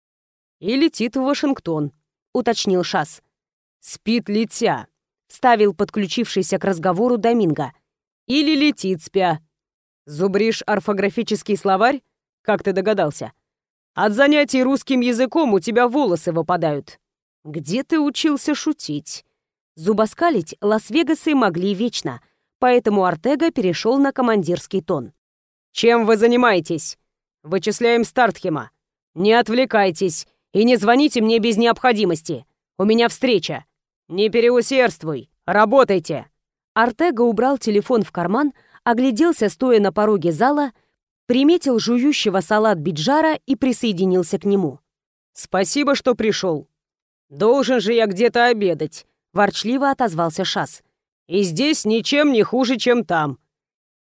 и летит в Вашингтон», — уточнил Шас. «Спит летя», — ставил подключившийся к разговору Доминго. «Или летит спя». «Зубришь орфографический словарь? Как ты догадался?» «От занятий русским языком у тебя волосы выпадают». «Где ты учился шутить?» Зубоскалить Лас-Вегасы могли вечно, поэтому Артега перешел на командирский тон. «Чем вы занимаетесь?» «Вычисляем Стартхема. Не отвлекайтесь и не звоните мне без необходимости. У меня встреча. Не переусердствуй. Работайте!» Артега убрал телефон в карман, огляделся, стоя на пороге зала, приметил жующего салат Биджара и присоединился к нему. «Спасибо, что пришел. Должен же я где-то обедать ворчливо отозвался Шас. «И здесь ничем не хуже, чем там».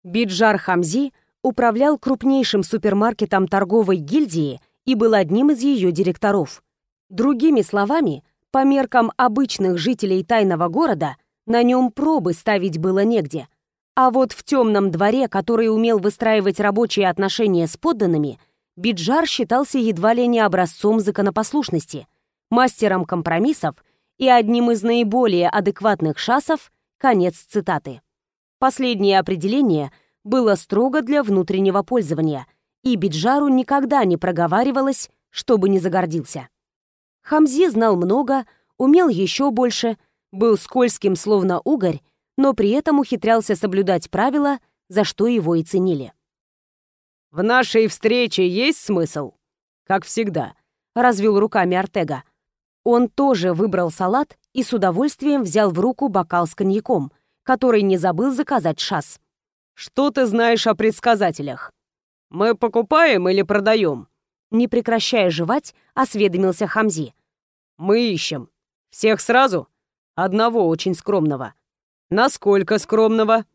Биджар Хамзи управлял крупнейшим супермаркетом торговой гильдии и был одним из ее директоров. Другими словами, по меркам обычных жителей тайного города, на нем пробы ставить было негде. А вот в темном дворе, который умел выстраивать рабочие отношения с подданными, Биджар считался едва ли не образцом законопослушности, мастером компромиссов и одним из наиболее адекватных шасов конец цитаты. Последнее определение было строго для внутреннего пользования, и Биджару никогда не проговаривалось, чтобы не загордился. Хамзи знал много, умел еще больше, был скользким словно угорь, но при этом ухитрялся соблюдать правила, за что его и ценили. «В нашей встрече есть смысл?» «Как всегда», — развел руками Артега. Он тоже выбрал салат и с удовольствием взял в руку бокал с коньяком, который не забыл заказать шас. «Что ты знаешь о предсказателях? Мы покупаем или продаем?» Не прекращая жевать, осведомился Хамзи. «Мы ищем. Всех сразу? Одного очень скромного». «Насколько скромного?»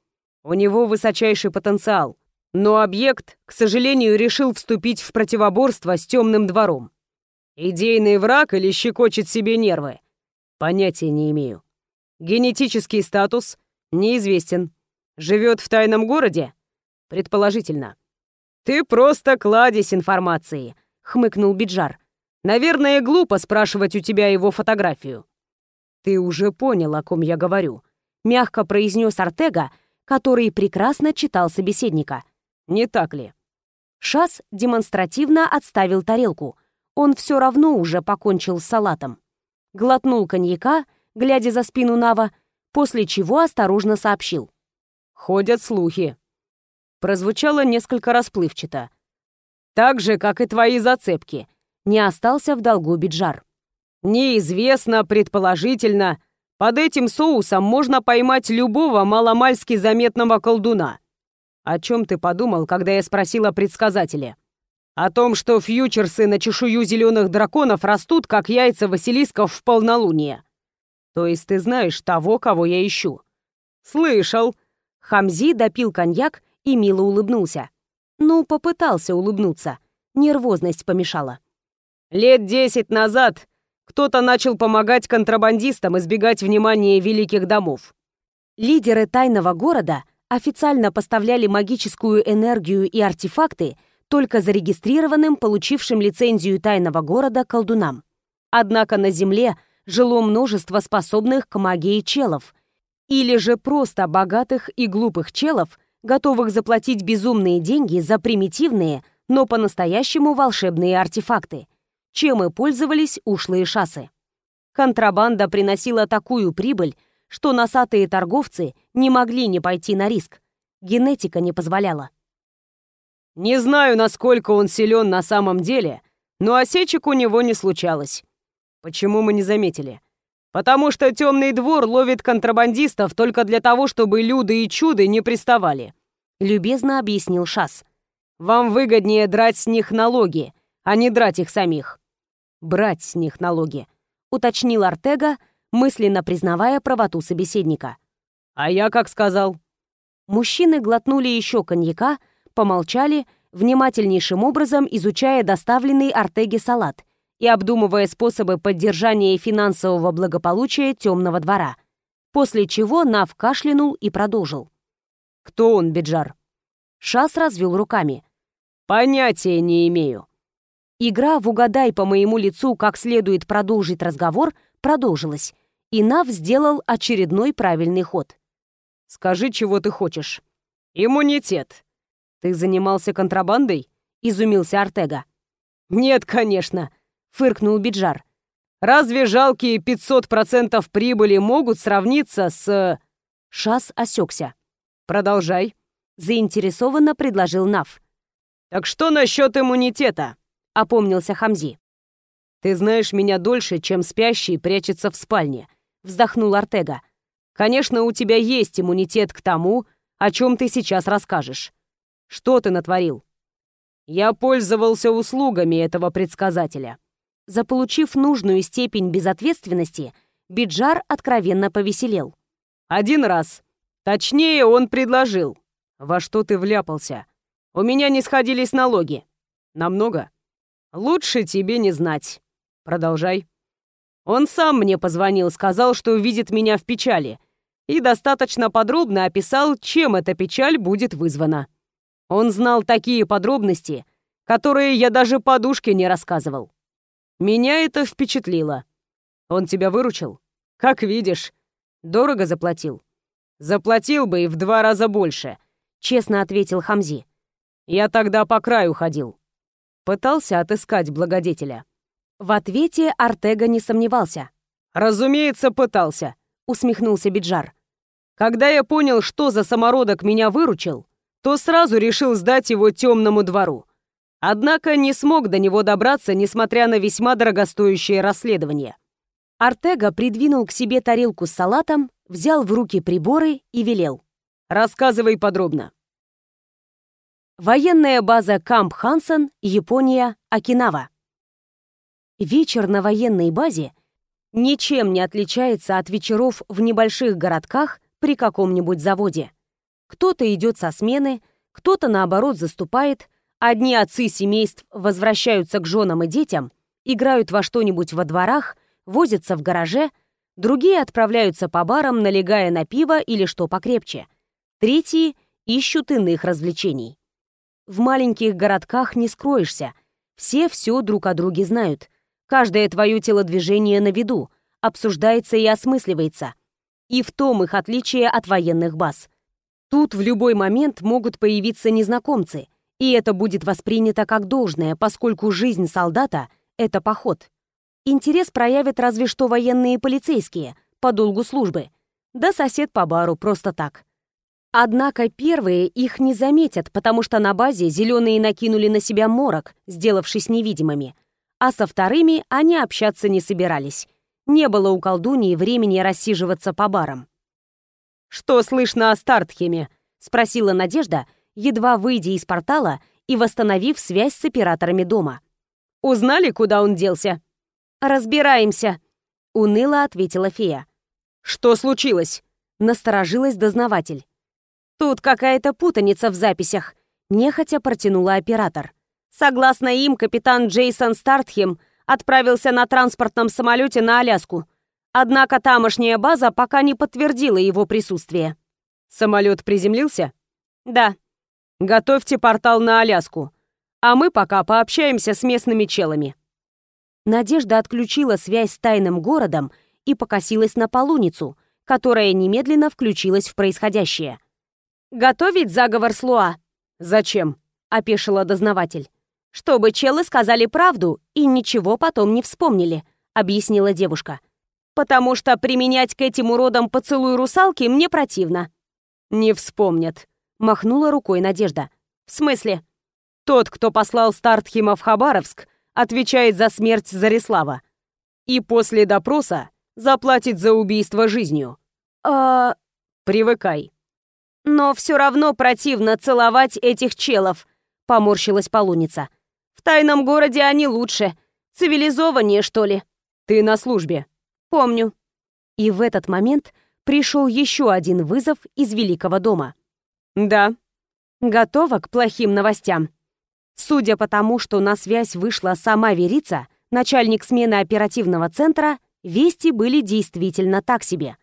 «У него высочайший потенциал. Но объект, к сожалению, решил вступить в противоборство с темным двором. Идейный враг или щекочет себе нервы? Понятия не имею. Генетический статус неизвестен. Живет в тайном городе? Предположительно. Ты просто кладезь информации, хмыкнул Биджар. Наверное, глупо спрашивать у тебя его фотографию. Ты уже понял, о ком я говорю, мягко произнес Артега, который прекрасно читал собеседника. Не так ли? Шас демонстративно отставил тарелку. Он все равно уже покончил с салатом. Глотнул коньяка, глядя за спину Нава, после чего осторожно сообщил. «Ходят слухи». Прозвучало несколько расплывчато. «Так же, как и твои зацепки», — не остался в долгу Биджар. «Неизвестно, предположительно, под этим соусом можно поймать любого маломальски заметного колдуна. О чем ты подумал, когда я спросил о предсказателе? О том, что фьючерсы на чешую зеленых драконов растут, как яйца василисков в полнолуние. То есть ты знаешь того, кого я ищу? Слышал. Хамзи допил коньяк и мило улыбнулся. Ну, попытался улыбнуться. Нервозность помешала. Лет десять назад кто-то начал помогать контрабандистам избегать внимания великих домов. Лидеры тайного города — официально поставляли магическую энергию и артефакты только зарегистрированным, получившим лицензию тайного города колдунам. Однако на Земле жило множество способных к магии челов, или же просто богатых и глупых челов, готовых заплатить безумные деньги за примитивные, но по-настоящему волшебные артефакты, чем и пользовались ушлые шассы. Контрабанда приносила такую прибыль, что носатые торговцы не могли не пойти на риск. Генетика не позволяла. «Не знаю, насколько он силен на самом деле, но осечек у него не случалось. Почему мы не заметили? Потому что темный двор ловит контрабандистов только для того, чтобы люды и чуды не приставали», — любезно объяснил Шас. «Вам выгоднее драть с них налоги, а не драть их самих». «Брать с них налоги», — уточнил Артега, мысленно признавая правоту собеседника. «А я как сказал?» Мужчины глотнули еще коньяка, помолчали, внимательнейшим образом изучая доставленный Артеге салат и обдумывая способы поддержания финансового благополучия темного двора. После чего Нав кашлянул и продолжил. «Кто он, Биджар?» Шас развел руками. «Понятия не имею». Игра в «Угадай по моему лицу, как следует продолжить разговор» продолжилась, и Нав сделал очередной правильный ход. «Скажи, чего ты хочешь». «Иммунитет». «Ты занимался контрабандой?» — изумился Артега. «Нет, конечно», — фыркнул Биджар. «Разве жалкие 500% прибыли могут сравниться с...» Шас осекся. «Продолжай», — заинтересованно предложил Нав. «Так что насчет иммунитета?» — опомнился Хамзи. «Ты знаешь меня дольше, чем спящий прячется в спальне», — вздохнул Артега. «Конечно, у тебя есть иммунитет к тому, о чем ты сейчас расскажешь. Что ты натворил?» «Я пользовался услугами этого предсказателя». Заполучив нужную степень безответственности, Биджар откровенно повеселел. «Один раз. Точнее, он предложил. Во что ты вляпался? У меня не сходились налоги. Намного? Лучше тебе не знать. Продолжай. Он сам мне позвонил, сказал, что увидит меня в печали, и достаточно подробно описал, чем эта печаль будет вызвана. Он знал такие подробности, которые я даже подушке не рассказывал. Меня это впечатлило. Он тебя выручил? Как видишь. Дорого заплатил? Заплатил бы и в два раза больше, честно ответил Хамзи. Я тогда по краю ходил. Пытался отыскать благодетеля. В ответе Артега не сомневался. «Разумеется, пытался», — усмехнулся Биджар. «Когда я понял, что за самородок меня выручил, то сразу решил сдать его темному двору. Однако не смог до него добраться, несмотря на весьма дорогостоящее расследование. Артега придвинул к себе тарелку с салатом, взял в руки приборы и велел. «Рассказывай подробно». Военная база Камп Хансен, Япония, Окинава. Вечер на военной базе ничем не отличается от вечеров в небольших городках при каком-нибудь заводе. Кто-то идет со смены, кто-то, наоборот, заступает, одни отцы семейств возвращаются к женам и детям, играют во что-нибудь во дворах, возятся в гараже, другие отправляются по барам, налегая на пиво или что покрепче. Третьи ищут иных развлечений. В маленьких городках не скроешься. Все все друг о друге знают. Каждое твое телодвижение на виду, обсуждается и осмысливается. И в том их отличие от военных баз. Тут в любой момент могут появиться незнакомцы, и это будет воспринято как должное, поскольку жизнь солдата — это поход. Интерес проявят разве что военные и полицейские, по долгу службы. Да сосед по бару, просто так. Однако первые их не заметят, потому что на базе зеленые накинули на себя морок, сделавшись невидимыми. А со вторыми они общаться не собирались. Не было у колдуньи времени рассиживаться по барам. «Что слышно о Стартхеме?» — спросила Надежда, едва выйдя из портала и восстановив связь с операторами дома. «Узнали, куда он делся?» «Разбираемся», — уныло ответила фея. «Что случилось?» — насторожилась дознаватель. «Тут какая-то путаница в записях», — нехотя протянула оператор. Согласно им, капитан Джейсон Стартхем отправился на транспортном самолете на Аляску. Однако тамошняя база пока не подтвердила его присутствие. Самолет приземлился? Да. Готовьте портал на Аляску. А мы пока пообщаемся с местными челами. Надежда отключила связь с тайным городом и покосилась на полуницу, которая немедленно включилась в происходящее. «Готовить заговор с Луа?» «Зачем?» — опешила дознаватель. «Чтобы челы сказали правду и ничего потом не вспомнили», — объяснила девушка. «Потому что применять к этим уродам поцелуй русалки мне противно». «Не вспомнят», — махнула рукой Надежда. «В смысле?» «Тот, кто послал Стартхима в Хабаровск, отвечает за смерть Зарислава. И после допроса заплатит за убийство жизнью. А... Привыкай. Но все равно противно целовать этих челов, поморщилась полуница. В тайном городе они лучше. Цивилизованнее, что ли. Ты на службе. Помню. И в этот момент пришел еще один вызов из Великого дома. Да. Готова к плохим новостям. Судя по тому, что на связь вышла сама Верица, начальник смены оперативного центра, вести были действительно так себе.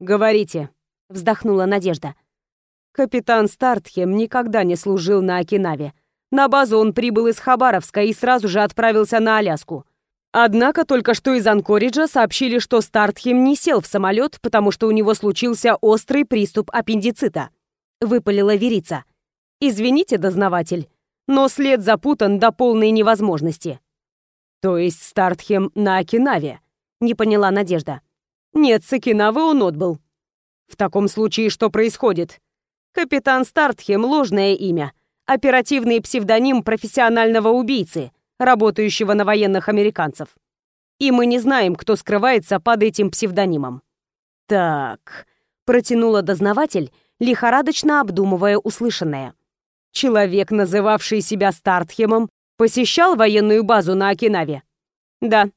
«Говорите», — вздохнула Надежда. «Капитан Стартхем никогда не служил на Окинаве. На базу он прибыл из Хабаровска и сразу же отправился на Аляску. Однако только что из Анкориджа сообщили, что Стартхем не сел в самолет, потому что у него случился острый приступ аппендицита», — выпалила Верица. «Извините, дознаватель, но след запутан до полной невозможности. То есть Стартхем на Окинаве? Не поняла Надежда. Нет, с Окинавы он отбыл. В таком случае что происходит? Капитан Стартхем — ложное имя, оперативный псевдоним профессионального убийцы, работающего на военных американцев. И мы не знаем, кто скрывается под этим псевдонимом. Так, протянула дознаватель, лихорадочно обдумывая услышанное. Человек, называвший себя Стартхемом, посещал военную базу на Окинаве? Да.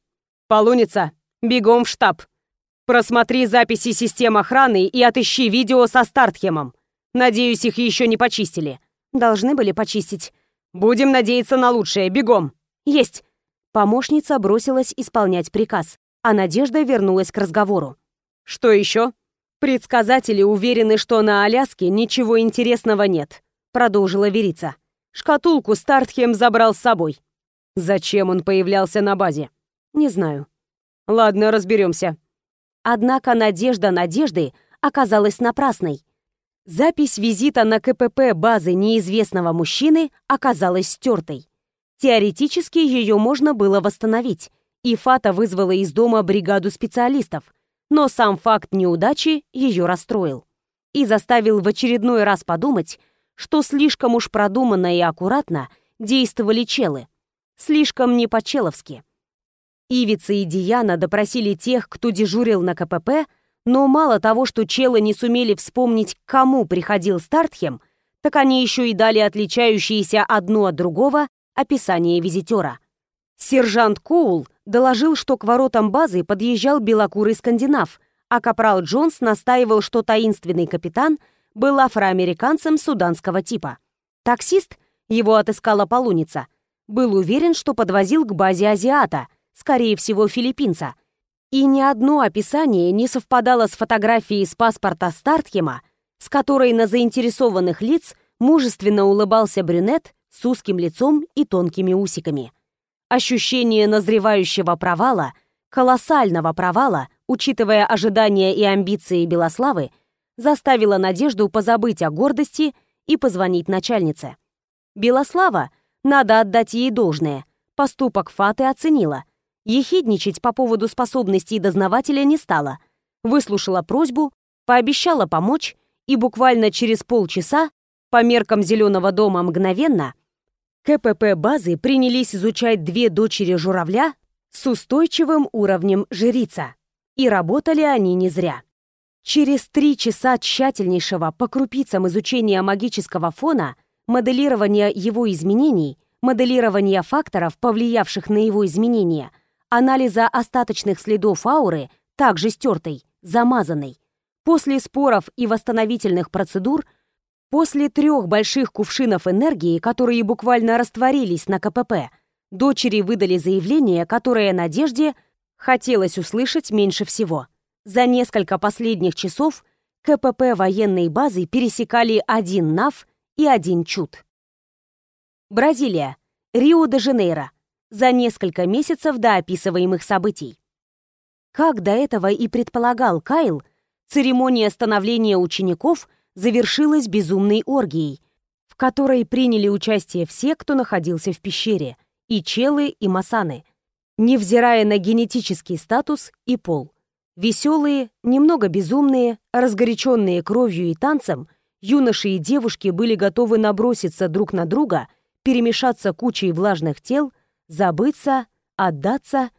Полуница, бегом в штаб. Просмотри записи систем охраны и отыщи видео со Стартхемом. Надеюсь, их еще не почистили. Должны были почистить. Будем надеяться на лучшее. Бегом. Есть. Помощница бросилась исполнять приказ, а Надежда вернулась к разговору. Что еще? Предсказатели уверены, что на Аляске ничего интересного нет продолжила Верица. Шкатулку Стартхем забрал с собой. Зачем он появлялся на базе? Не знаю. Ладно, разберемся. Однако надежда надежды оказалась напрасной. Запись визита на КПП базы неизвестного мужчины оказалась стертой. Теоретически ее можно было восстановить, и Фата вызвала из дома бригаду специалистов, но сам факт неудачи ее расстроил и заставил в очередной раз подумать, что слишком уж продуманно и аккуратно действовали челы. Слишком не по-человски. Ивица и Диана допросили тех, кто дежурил на КПП, но мало того, что челы не сумели вспомнить, к кому приходил Стартхем, так они еще и дали отличающиеся одно от другого описание визитера. Сержант Коул доложил, что к воротам базы подъезжал белокурый скандинав, а капрал Джонс настаивал, что таинственный капитан был афроамериканцем суданского типа. Таксист, его отыскала полуница, был уверен, что подвозил к базе азиата, скорее всего, филиппинца. И ни одно описание не совпадало с фотографией с паспорта Стартхема, с которой на заинтересованных лиц мужественно улыбался брюнет с узким лицом и тонкими усиками. Ощущение назревающего провала, колоссального провала, учитывая ожидания и амбиции Белославы, заставило Надежду позабыть о гордости и позвонить начальнице. Белослава, надо отдать ей должное, поступок Фаты оценила. Ехидничать по поводу способностей дознавателя не стала. Выслушала просьбу, пообещала помочь и буквально через полчаса, по меркам Зеленого дома мгновенно, КПП базы принялись изучать две дочери журавля с устойчивым уровнем жрица. И работали они не зря. Через три часа тщательнейшего по крупицам изучения магического фона, моделирования его изменений, моделирования факторов, повлиявших на его изменения, анализа остаточных следов ауры, также стертой, замазанной, После споров и восстановительных процедур, после трех больших кувшинов энергии, которые буквально растворились на КПП, дочери выдали заявление, которое Надежде хотелось услышать меньше всего. За несколько последних часов КПП военной базы пересекали один НАВ и один ЧУТ. Бразилия. Рио-де-Жанейро. За несколько месяцев до описываемых событий. Как до этого и предполагал Кайл, Церемония становления учеников завершилась безумной оргией, в которой приняли участие все, кто находился в пещере, и челы, и масаны, невзирая на генетический статус и пол. Веселые, немного безумные, разгоряченные кровью и танцем, юноши и девушки были готовы наброситься друг на друга, перемешаться кучей влажных тел, забыться, отдаться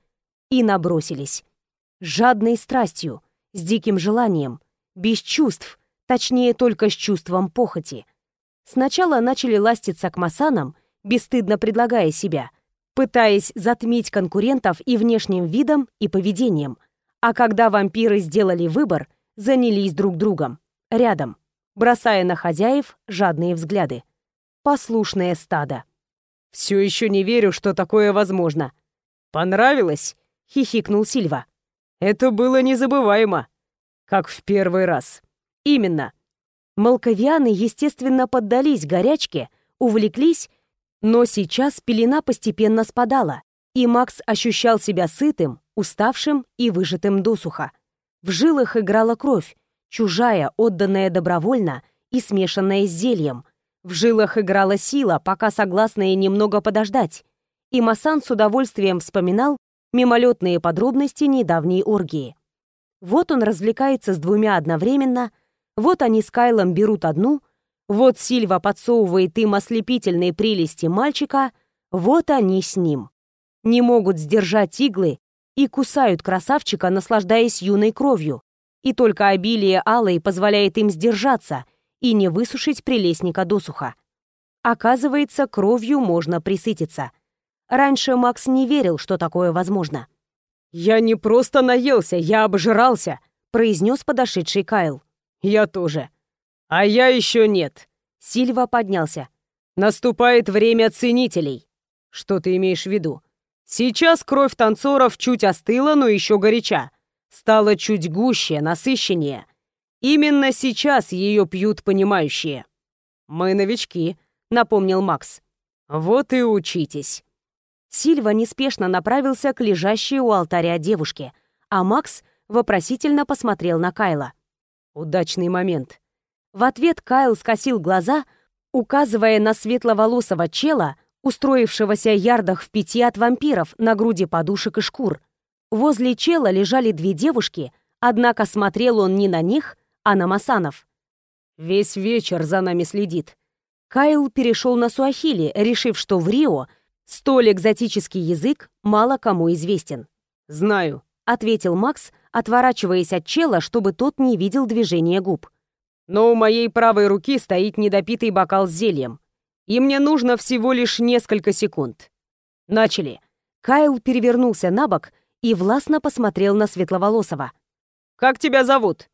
и набросились. Жадной страстью, с диким желанием, без чувств, точнее только с чувством похоти. Сначала начали ластиться к масанам, бесстыдно предлагая себя, пытаясь затмить конкурентов и внешним видом, и поведением. А когда вампиры сделали выбор, занялись друг другом, рядом, бросая на хозяев жадные взгляды. Послушное стадо. «Все еще не верю, что такое возможно». «Понравилось?» — хихикнул Сильва. Это было незабываемо. Как в первый раз. Именно. Малковианы, естественно, поддались горячке, увлеклись, но сейчас пелена постепенно спадала, и Макс ощущал себя сытым, уставшим и выжатым досуха. В жилах играла кровь, чужая, отданная добровольно и смешанная с зельем. В жилах играла сила, пока согласная немного подождать. И Масан с удовольствием вспоминал, мимолетные подробности недавней оргии. Вот он развлекается с двумя одновременно, вот они с Кайлом берут одну, вот Сильва подсовывает им ослепительные прелести мальчика, вот они с ним. Не могут сдержать иглы и кусают красавчика, наслаждаясь юной кровью, и только обилие алой позволяет им сдержаться и не высушить прелестника досуха. Оказывается, кровью можно присытиться — Раньше Макс не верил, что такое возможно. «Я не просто наелся, я обжирался», — произнес подошедший Кайл. «Я тоже». «А я еще нет». Сильва поднялся. «Наступает время ценителей». «Что ты имеешь в виду?» «Сейчас кровь танцоров чуть остыла, но еще горяча. Стала чуть гуще, насыщеннее. Именно сейчас ее пьют понимающие». «Мы новички», — напомнил Макс. «Вот и учитесь». Сильва неспешно направился к лежащей у алтаря девушке, а Макс вопросительно посмотрел на Кайла. «Удачный момент». В ответ Кайл скосил глаза, указывая на светловолосого чела, устроившегося ярдах в пяти от вампиров на груди подушек и шкур. Возле чела лежали две девушки, однако смотрел он не на них, а на Масанов. «Весь вечер за нами следит». Кайл перешел на суахили, решив, что в Рио — Столь экзотический язык мало кому известен. «Знаю», — ответил Макс, отворачиваясь от чела, чтобы тот не видел движения губ. «Но у моей правой руки стоит недопитый бокал с зельем, и мне нужно всего лишь несколько секунд. Начали». Кайл перевернулся на бок и властно посмотрел на Светловолосого. «Как тебя зовут?»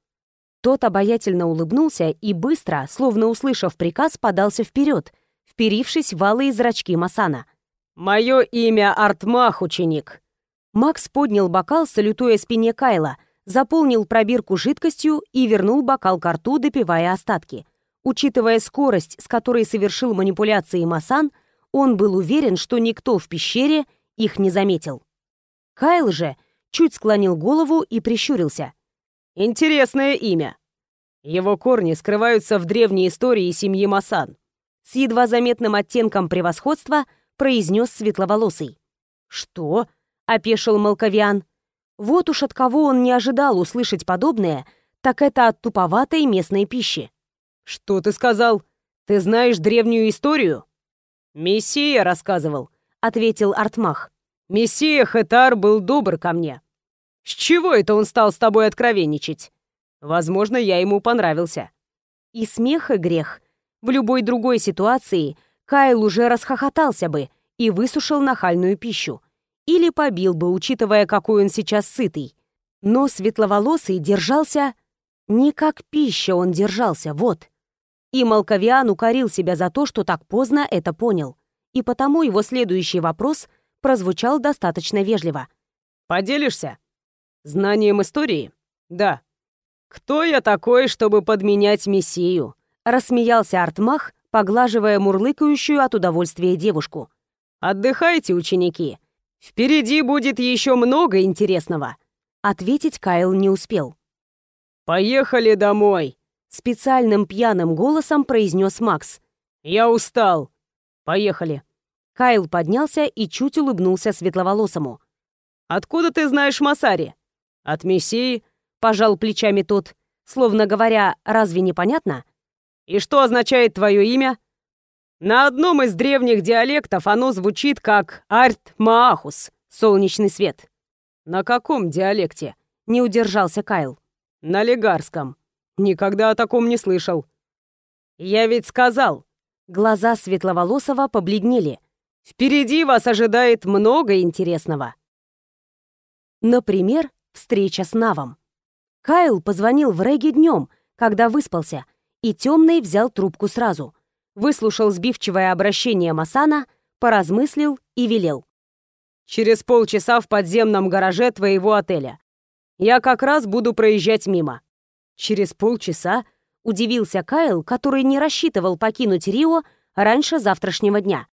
Тот обаятельно улыбнулся и быстро, словно услышав приказ, подался вперед, вперившись в алые зрачки Масана. «Мое имя Артмах, ученик». Макс поднял бокал, салютуя спине Кайла, заполнил пробирку жидкостью и вернул бокал к рту, допивая остатки. Учитывая скорость, с которой совершил манипуляции Масан, он был уверен, что никто в пещере их не заметил. Кайл же чуть склонил голову и прищурился. Интересное имя. Его корни скрываются в древней истории семьи Масан. С едва заметным оттенком превосходства произнес светловолосый. «Что?» — опешил Малковиан. Вот уж от кого он не ожидал услышать подобное, так это от туповатой местной пищи. «Что ты сказал? Ты знаешь древнюю историю?» «Мессия рассказывал», — ответил Артмах. «Мессия Хетар был добр ко мне. С чего это он стал с тобой откровенничать? Возможно, я ему понравился. И смех, и грех. В любой другой ситуации Кайл уже расхохотался бы и высушил нахальную пищу. Или побил бы, учитывая, какой он сейчас сытый. Но светловолосый держался... Не как пища он держался, вот. И Малковиан укорил себя за то, что так поздно это понял. И потому его следующий вопрос прозвучал достаточно вежливо. «Поделишься?» Знанием истории? Да. Кто я такой, чтобы подменять мессию? Рассмеялся Артмах, поглаживая мурлыкающую от удовольствия девушку. Отдыхайте, ученики. Впереди будет еще много интересного. Ответить Кайл не успел. Поехали домой. Специальным пьяным голосом произнес Макс. Я устал. Поехали. Кайл поднялся и чуть улыбнулся светловолосому. «Откуда ты знаешь Масари?» «От Мессии», — пожал плечами тот, словно говоря, «разве непонятно?» «И что означает твое имя?» «На одном из древних диалектов оно звучит как «Арт-Маахус» — «Солнечный свет». «На каком диалекте?» — не удержался Кайл. «На легарском. Никогда о таком не слышал». «Я ведь сказал». Глаза Светловолосого побледнели. «Впереди вас ожидает много интересного». Например, встреча с Навом. Кайл позвонил в Реги днем, когда выспался, и Темный взял трубку сразу. Выслушал сбивчивое обращение Масана, поразмыслил и велел. «Через полчаса в подземном гараже твоего отеля. Я как раз буду проезжать мимо». «Через полчаса?» — удивился Кайл, который не рассчитывал покинуть Рио раньше завтрашнего дня.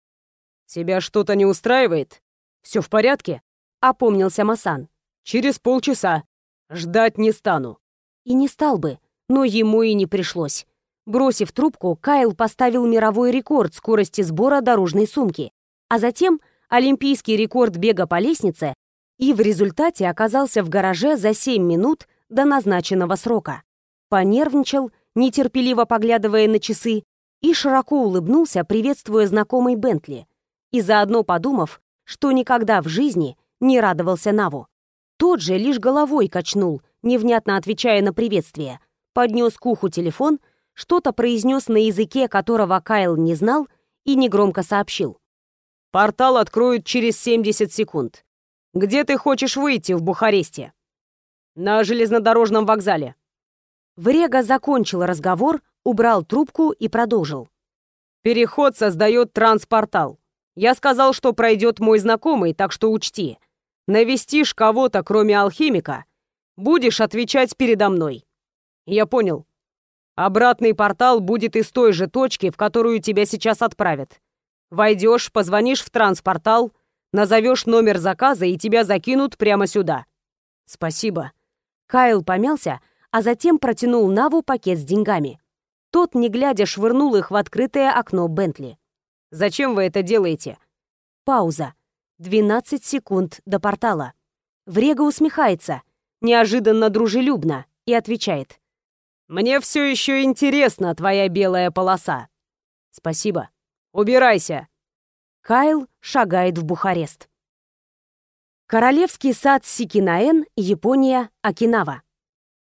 «Тебя что-то не устраивает? Все в порядке?» — опомнился Масан. Через полчаса. Ждать не стану». И не стал бы, но ему и не пришлось. Бросив трубку, Кайл поставил мировой рекорд скорости сбора дорожной сумки, а затем олимпийский рекорд бега по лестнице и в результате оказался в гараже за 7 минут до назначенного срока. Понервничал, нетерпеливо поглядывая на часы, и широко улыбнулся, приветствуя знакомый Бентли, и заодно подумав, что никогда в жизни не радовался Наву. Тот же лишь головой качнул, невнятно отвечая на приветствие, поднес к уху телефон, что-то произнес на языке, которого Кайл не знал, и негромко сообщил. «Портал откроют через 70 секунд. Где ты хочешь выйти в Бухаресте?» «На железнодорожном вокзале». Врега закончил разговор, убрал трубку и продолжил. «Переход создает транспортал. Я сказал, что пройдет мой знакомый, так что учти навестишь кого-то, кроме алхимика, будешь отвечать передо мной. Я понял. Обратный портал будет из той же точки, в которую тебя сейчас отправят. Войдешь, позвонишь в транспортал, назовешь номер заказа, и тебя закинут прямо сюда. Спасибо. Кайл помялся, а затем протянул Наву пакет с деньгами. Тот, не глядя, швырнул их в открытое окно Бентли. «Зачем вы это делаете?» Пауза. 12 секунд до портала. Врега усмехается, неожиданно дружелюбно, и отвечает. «Мне все еще интересна твоя белая полоса». «Спасибо». «Убирайся». Кайл шагает в Бухарест. Королевский сад Сикинаэн, Япония, Окинава.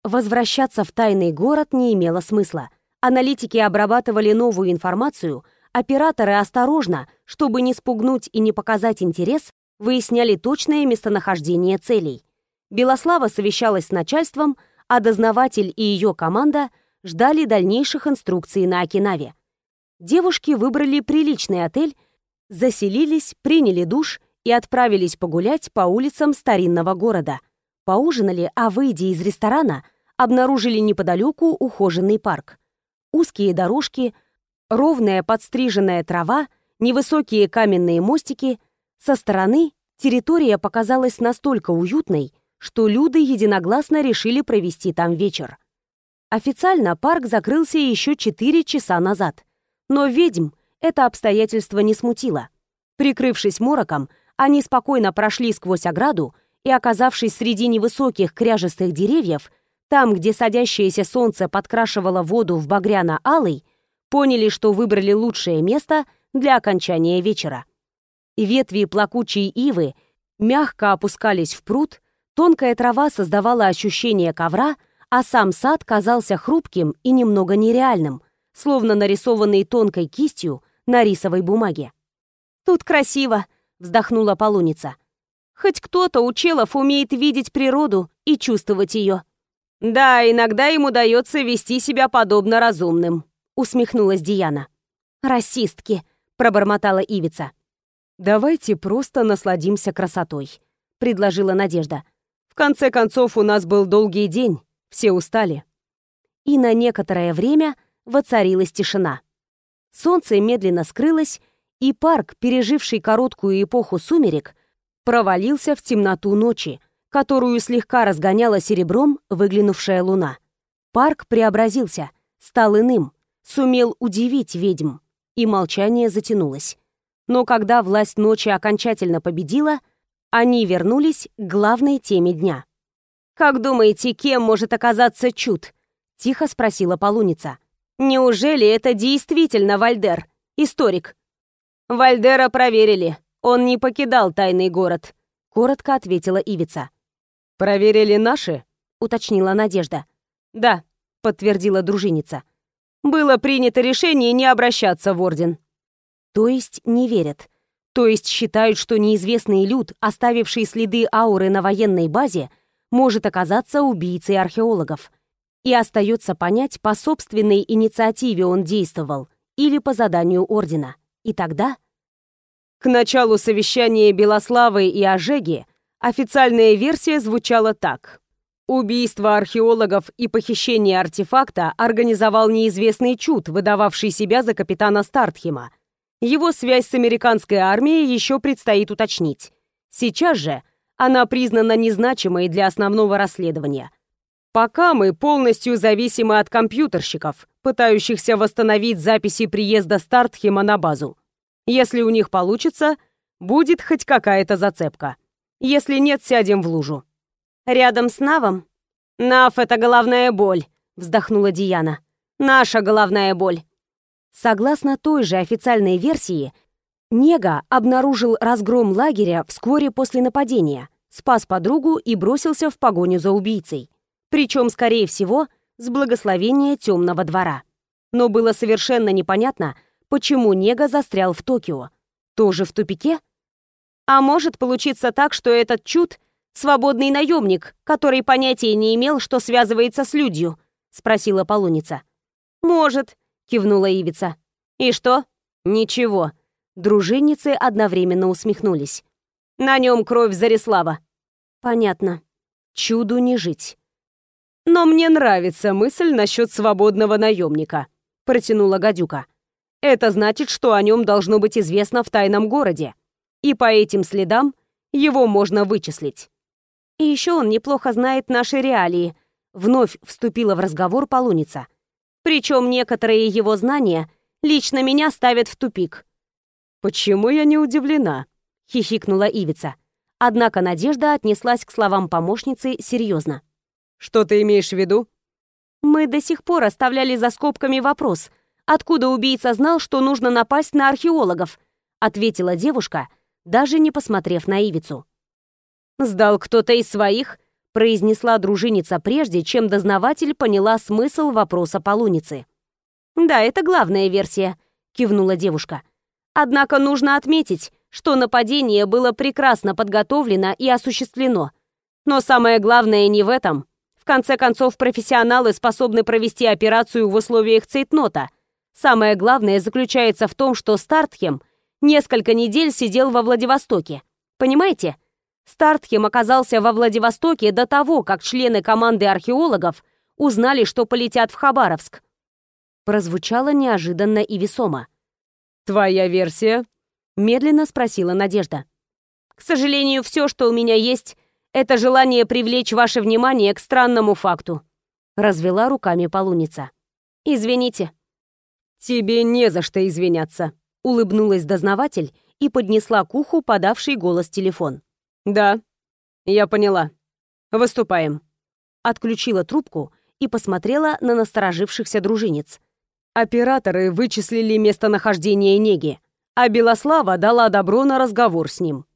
Возвращаться в тайный город не имело смысла. Аналитики обрабатывали новую информацию, операторы осторожно, чтобы не спугнуть и не показать интерес, выясняли точное местонахождение целей. Белослава совещалась с начальством, а дознаватель и ее команда ждали дальнейших инструкций на Окинаве. Девушки выбрали приличный отель, заселились, приняли душ и отправились погулять по улицам старинного города. Поужинали, а выйдя из ресторана, обнаружили неподалеку ухоженный парк. Узкие дорожки, ровная подстриженная трава, невысокие каменные мостики. Со стороны территория показалась настолько уютной, что люди единогласно решили провести там вечер. Официально парк закрылся еще 4 часа назад, но ведьм это обстоятельство не смутило. Прикрывшись мороком, они спокойно прошли сквозь ограду и, оказавшись среди невысоких кряжестых деревьев, там, где садящееся солнце подкрашивало воду в багряно-алый, поняли, что выбрали лучшее место для окончания вечера. Ветви плакучей ивы мягко опускались в пруд, тонкая трава создавала ощущение ковра, а сам сад казался хрупким и немного нереальным, словно нарисованный тонкой кистью на рисовой бумаге. «Тут красиво», вздохнула полуница. Хоть кто-то у челов умеет видеть природу и чувствовать ее. Да, иногда им удается вести себя подобно разумным, усмехнулась Диана. Расистки, пробормотала Ивица. Давайте просто насладимся красотой, предложила Надежда. В конце концов, у нас был долгий день, все устали. И на некоторое время воцарилась тишина. Солнце медленно скрылось, и парк, переживший короткую эпоху сумерек, провалился в темноту ночи, которую слегка разгоняла серебром выглянувшая луна. Парк преобразился, стал иным, сумел удивить ведьм, и молчание затянулось. Но когда власть ночи окончательно победила, они вернулись к главной теме дня. «Как думаете, кем может оказаться Чуд?» — тихо спросила полуница. «Неужели это действительно Вальдер, историк?» «Вальдера проверили. Он не покидал тайный город», — коротко ответила Ивица. «Проверили наши?» — уточнила Надежда. «Да», — подтвердила дружиница. «Было принято решение не обращаться в Орден». То есть не верят. То есть считают, что неизвестный люд, оставивший следы ауры на военной базе, может оказаться убийцей археологов. И остается понять, по собственной инициативе он действовал или по заданию Ордена. И тогда... К началу совещания Белославы и Ожеги официальная версия звучала так. Убийство археологов и похищение артефакта организовал неизвестный Чуд, выдававший себя за капитана Стартхема. Его связь с американской армией еще предстоит уточнить. Сейчас же она признана незначимой для основного расследования. Пока мы полностью зависимы от компьютерщиков, пытающихся восстановить записи приезда Стартхема на базу. Если у них получится, будет хоть какая-то зацепка. Если нет, сядем в лужу. Рядом с Навом? Нав — это головная боль, вздохнула Диана. Наша головная боль. Согласно той же официальной версии, Нега обнаружил разгром лагеря вскоре после нападения, спас подругу и бросился в погоню за убийцей. Причем, скорее всего, с благословения темного двора. Но было совершенно непонятно, почему Нега застрял в Токио. Тоже в тупике? А может получиться так, что этот чуд — свободный наемник, который понятия не имел, что связывается с людью? Спросила полуница. Может, кивнула Ивица. И что? Ничего. Дружинницы одновременно усмехнулись. На нем кровь Зарислава. Понятно. Чуду не жить. «Но мне нравится мысль насчет свободного наемника», — протянула гадюка. «Это значит, что о нем должно быть известно в тайном городе, и по этим следам его можно вычислить». «И еще он неплохо знает наши реалии», — вновь вступила в разговор полуница. «Причем некоторые его знания лично меня ставят в тупик». «Почему я не удивлена?» — хихикнула Ивица. Однако Надежда отнеслась к словам помощницы серьезно. Что ты имеешь в виду? Мы до сих пор оставляли за скобками вопрос, откуда убийца знал, что нужно напасть на археологов, ответила девушка, даже не посмотрев на Ивицу. «Сдал кто-то из своих?» — произнесла дружиница прежде, чем дознаватель поняла смысл вопроса полуницы. «Да, это главная версия», — кивнула девушка. «Однако нужно отметить, что нападение было прекрасно подготовлено и осуществлено. Но самое главное не в этом. В конце концов, профессионалы способны провести операцию в условиях цейтнота. Самое главное заключается в том, что Стартхем несколько недель сидел во Владивостоке. Понимаете? Стартхем оказался во Владивостоке до того, как члены команды археологов узнали, что полетят в Хабаровск. Прозвучало неожиданно и весомо. «Твоя версия?» — медленно спросила Надежда. «К сожалению, все, что у меня есть, это желание привлечь ваше внимание к странному факту», — развела руками полуница. «Извините». «Тебе не за что извиняться», — улыбнулась дознаватель и поднесла к уху подавший голос телефон. «Да, я поняла. Выступаем». Отключила трубку и посмотрела на насторожившихся дружинец. Операторы вычислили местонахождение Неги, а Белослава дала добро на разговор с ним.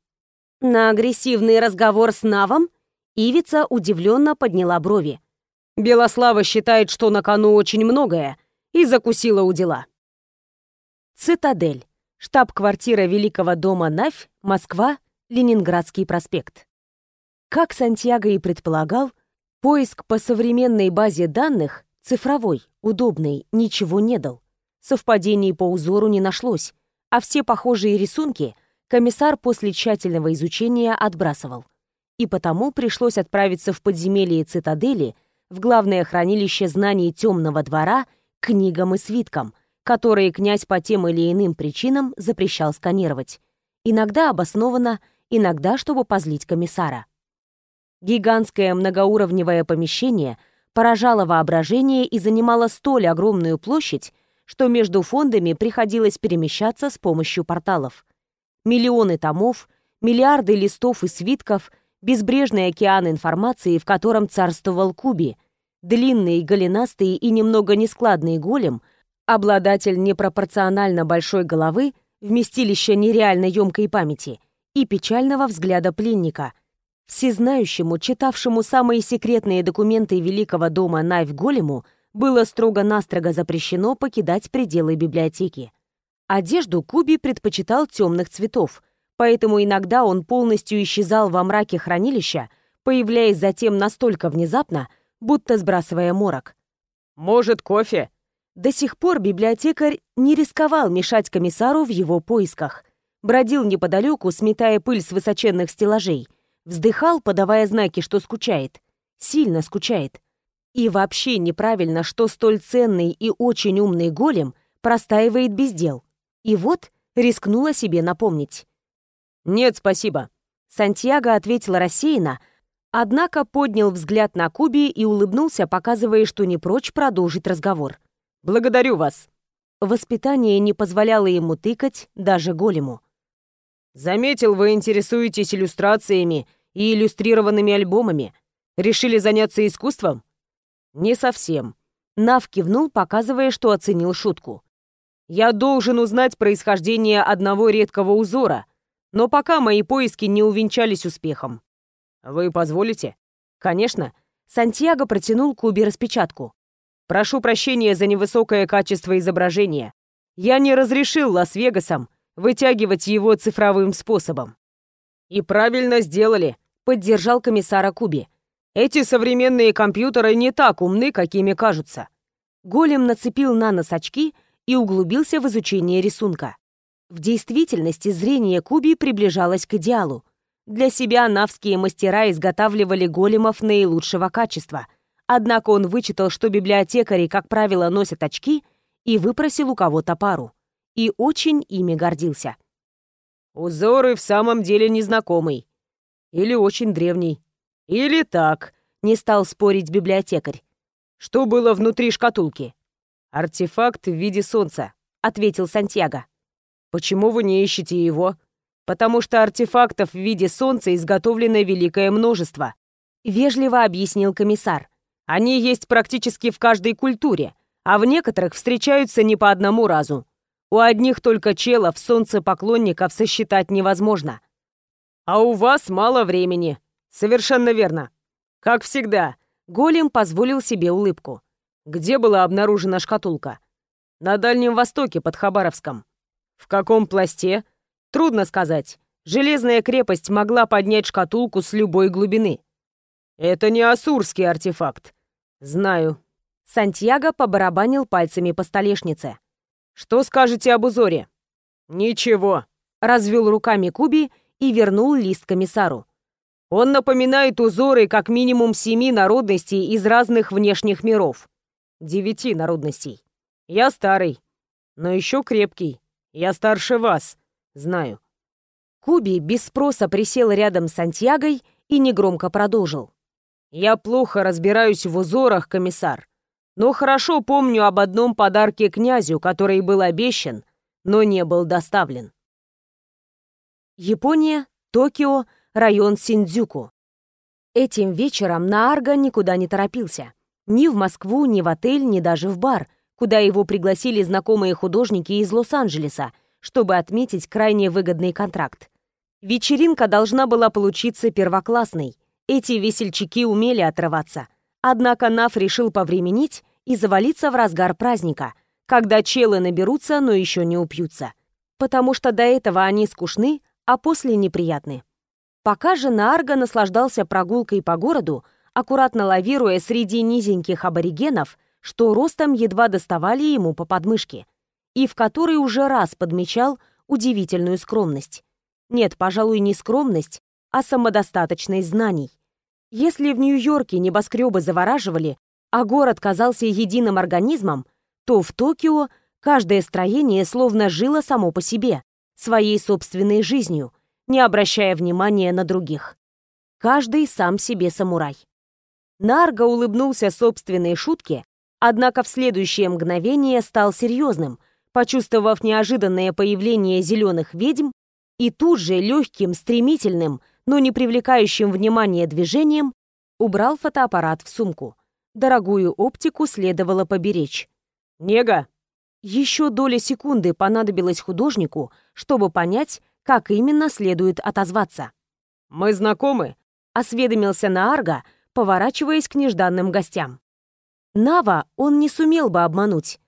На агрессивный разговор с Навом Ивица удивленно подняла брови. Белослава считает, что на кону очень многое, и закусила у дела. Цитадель. Штаб-квартира Великого дома Навь, Москва, Ленинградский проспект. Как Сантьяго и предполагал, поиск по современной базе данных, цифровой, удобный, ничего не дал. Совпадений по узору не нашлось, а все похожие рисунки комиссар после тщательного изучения отбрасывал. И потому пришлось отправиться в подземелье цитадели, в главное хранилище знаний темного двора, книгам и свиткам, которые князь по тем или иным причинам запрещал сканировать. Иногда обоснованно, иногда чтобы позлить комиссара. Гигантское многоуровневое помещение поражало воображение и занимало столь огромную площадь, что между фондами приходилось перемещаться с помощью порталов. Миллионы томов, миллиарды листов и свитков, безбрежный океан информации, в котором царствовал Куби, длинный, голенастый и немного нескладный голем, обладатель непропорционально большой головы, вместилище нереально емкой памяти и печального взгляда пленника — Всезнающему, читавшему самые секретные документы Великого дома Найв Голему, было строго-настрого запрещено покидать пределы библиотеки. Одежду Куби предпочитал темных цветов, поэтому иногда он полностью исчезал во мраке хранилища, появляясь затем настолько внезапно, будто сбрасывая морок. «Может, кофе?» До сих пор библиотекарь не рисковал мешать комиссару в его поисках. Бродил неподалеку, сметая пыль с высоченных стеллажей, Вздыхал, подавая знаки, что скучает. Сильно скучает. И вообще неправильно, что столь ценный и очень умный голем простаивает без дел. И вот рискнула себе напомнить. «Нет, спасибо». Сантьяго ответил рассеянно, однако поднял взгляд на Куби и улыбнулся, показывая, что не прочь продолжить разговор. «Благодарю вас». Воспитание не позволяло ему тыкать даже голему. Заметил, вы интересуетесь иллюстрациями и иллюстрированными альбомами. Решили заняться искусством? Не совсем. Нав кивнул, показывая, что оценил шутку. Я должен узнать происхождение одного редкого узора, но пока мои поиски не увенчались успехом. Вы позволите? Конечно. Сантьяго протянул Кубе распечатку. Прошу прощения за невысокое качество изображения. Я не разрешил Лас-Вегасам вытягивать его цифровым способом. И правильно сделали, поддержал комиссара Куби. Эти современные компьютеры не так умны, какими кажутся. Голем нацепил на нос очки и углубился в изучение рисунка. В действительности зрение Куби приближалось к идеалу. Для себя навские мастера изготавливали големов наилучшего качества. Однако он вычитал, что библиотекари, как правило, носят очки, и выпросил у кого-то пару и очень ими гордился. «Узор в самом деле незнакомый. Или очень древний. Или так», — не стал спорить библиотекарь. «Что было внутри шкатулки?» «Артефакт в виде солнца», — ответил Сантьяго. «Почему вы не ищете его?» «Потому что артефактов в виде солнца изготовлено великое множество», — вежливо объяснил комиссар. «Они есть практически в каждой культуре, а в некоторых встречаются не по одному разу. У одних только челов солнцепоклонников сосчитать невозможно. А у вас мало времени. Совершенно верно. Как всегда, Голем позволил себе улыбку. Где была обнаружена шкатулка? На Дальнем Востоке, под Хабаровском. В каком пласте? Трудно сказать. Железная крепость могла поднять шкатулку с любой глубины. Это не асурский артефакт. Знаю. Сантьяго побарабанил пальцами по столешнице. Что скажете об узоре? Ничего. Развел руками Куби и вернул лист комиссару. Он напоминает узоры как минимум семи народностей из разных внешних миров. Девяти народностей. Я старый, но еще крепкий. Я старше вас, знаю. Куби без спроса присел рядом с Сантьягой и негромко продолжил. «Я плохо разбираюсь в узорах, комиссар, но хорошо помню об одном подарке князю, который был обещан, но не был доставлен». Япония, Токио, район Синдзюку. Этим вечером Наарга никуда не торопился. Ни в Москву, ни в отель, ни даже в бар, куда его пригласили знакомые художники из Лос-Анджелеса, чтобы отметить крайне выгодный контракт. Вечеринка должна была получиться первоклассной. Эти весельчаки умели отрываться. Однако Наф решил повременить и завалиться в разгар праздника, когда челы наберутся, но еще не упьются. Потому что до этого они скучны, а после неприятны. Пока же Наарга наслаждался прогулкой по городу, аккуратно лавируя среди низеньких аборигенов, что ростом едва доставали ему по подмышке, и в который уже раз подмечал удивительную скромность. Нет, пожалуй, не скромность, а самодостаточность знаний. Если в Нью-Йорке небоскребы завораживали, а город казался единым организмом, то в Токио каждое строение словно жило само по себе, своей собственной жизнью, не обращая внимания на других. Каждый сам себе самурай. Нарго улыбнулся собственной шутке, однако в следующее мгновение стал серьезным, почувствовав неожиданное появление зеленых ведьм и тут же легким, стремительным, но не привлекающим внимания движением убрал фотоаппарат в сумку. Дорогую оптику следовало поберечь. «Нега!» Еще доля секунды понадобилась художнику, чтобы понять, как именно следует отозваться. «Мы знакомы?» — осведомился Наарга, поворачиваясь к нежданным гостям. Нава он не сумел бы обмануть.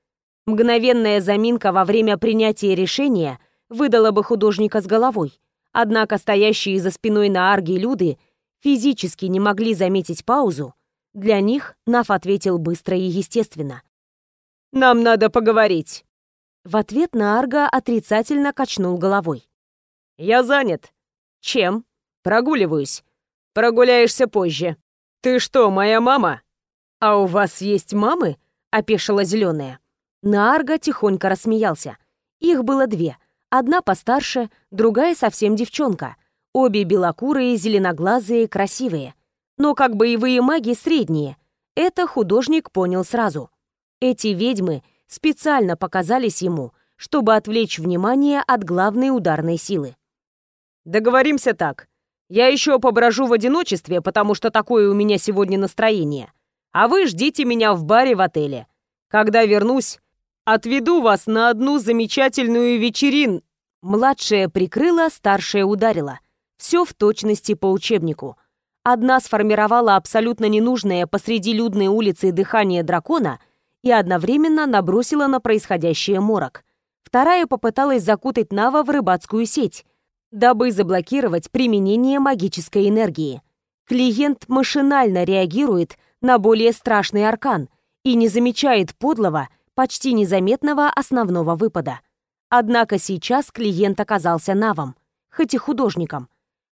Мгновенная заминка во время принятия решения выдала бы художника с головой. Однако стоящие за спиной на арге люди физически не могли заметить паузу. Для них Наф ответил быстро и естественно. «Нам надо поговорить». В ответ на Арга отрицательно качнул головой. «Я занят». «Чем?» «Прогуливаюсь». «Прогуляешься позже». «Ты что, моя мама?» «А у вас есть мамы?» — опешила зеленая. Наарга тихонько рассмеялся. Их было две — Одна постарше, другая совсем девчонка. Обе белокурые, зеленоглазые, красивые. Но как боевые маги средние. Это художник понял сразу. Эти ведьмы специально показались ему, чтобы отвлечь внимание от главной ударной силы. «Договоримся так. Я еще поброжу в одиночестве, потому что такое у меня сегодня настроение. А вы ждите меня в баре в отеле. Когда вернусь, Отведу вас на одну замечательную вечерин. Младшая прикрыла, старшая ударила. Все в точности по учебнику. Одна сформировала абсолютно ненужное посреди людной улицы дыхание дракона и одновременно набросила на происходящее морок. Вторая попыталась закутать Нава в рыбацкую сеть, дабы заблокировать применение магической энергии. Клиент машинально реагирует на более страшный аркан и не замечает подлого, почти незаметного основного выпада. Однако сейчас клиент оказался навом, хоть и художником.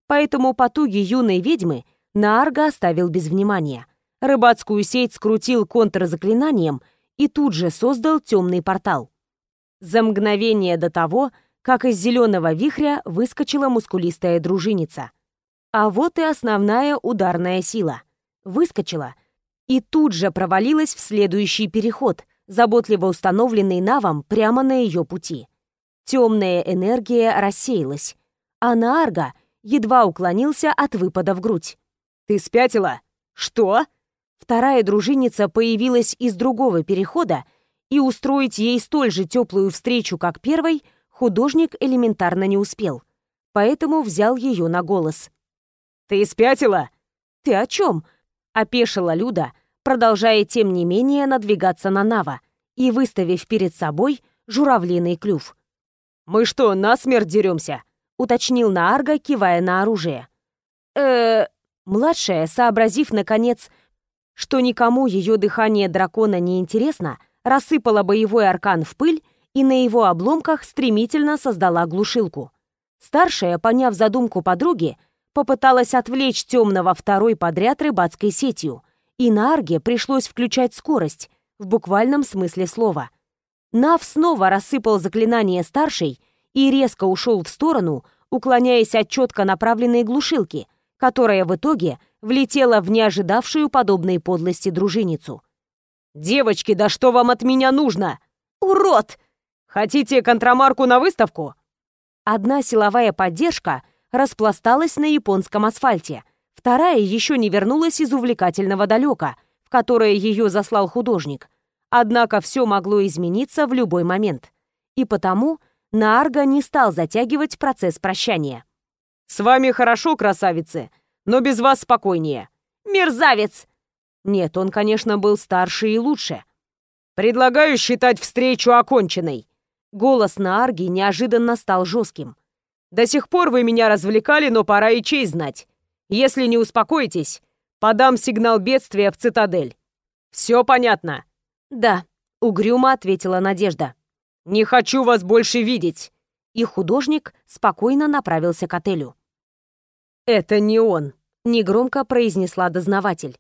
Поэтому потуги юной ведьмы Наарга оставил без внимания. Рыбацкую сеть скрутил контрзаклинанием и тут же создал темный портал. За мгновение до того, как из зеленого вихря выскочила мускулистая дружиница. А вот и основная ударная сила. Выскочила и тут же провалилась в следующий переход — заботливо установленный Навом прямо на ее пути. Темная энергия рассеялась, а Наарга едва уклонился от выпада в грудь. «Ты спятила? Что?» Вторая дружинница появилась из другого перехода, и устроить ей столь же теплую встречу, как первой, художник элементарно не успел. Поэтому взял ее на голос. «Ты спятила? «Ты о чем?» — опешила Люда, продолжая тем не менее надвигаться на Нава и выставив перед собой журавлиный клюв. «Мы что, насмерть деремся?» — уточнил Наарга, кивая на оружие. э Младшая, сообразив, наконец, что никому ее дыхание дракона не интересно, рассыпала боевой аркан в пыль и на его обломках стремительно создала глушилку. Старшая, поняв задумку подруги, попыталась отвлечь темного второй подряд рыбацкой сетью, и на Арге пришлось включать скорость, в буквальном смысле слова. Нав снова рассыпал заклинание старшей и резко ушел в сторону, уклоняясь от четко направленной глушилки, которая в итоге влетела в неожидавшую подобной подлости дружиницу. «Девочки, да что вам от меня нужно?» «Урод!» «Хотите контрамарку на выставку?» Одна силовая поддержка распласталась на японском асфальте, вторая еще не вернулась из увлекательного далека, в которое ее заслал художник. Однако все могло измениться в любой момент. И потому Наарга не стал затягивать процесс прощания. «С вами хорошо, красавицы, но без вас спокойнее». «Мерзавец!» Нет, он, конечно, был старше и лучше. «Предлагаю считать встречу оконченной», Голос на Арге неожиданно стал жестким. «До сих пор вы меня развлекали, но пора и честь знать. Если не успокоитесь, подам сигнал бедствия в цитадель. Все понятно?» «Да», — угрюмо ответила Надежда. «Не хочу вас больше видеть!» И художник спокойно направился к отелю. «Это не он», — негромко произнесла дознаватель.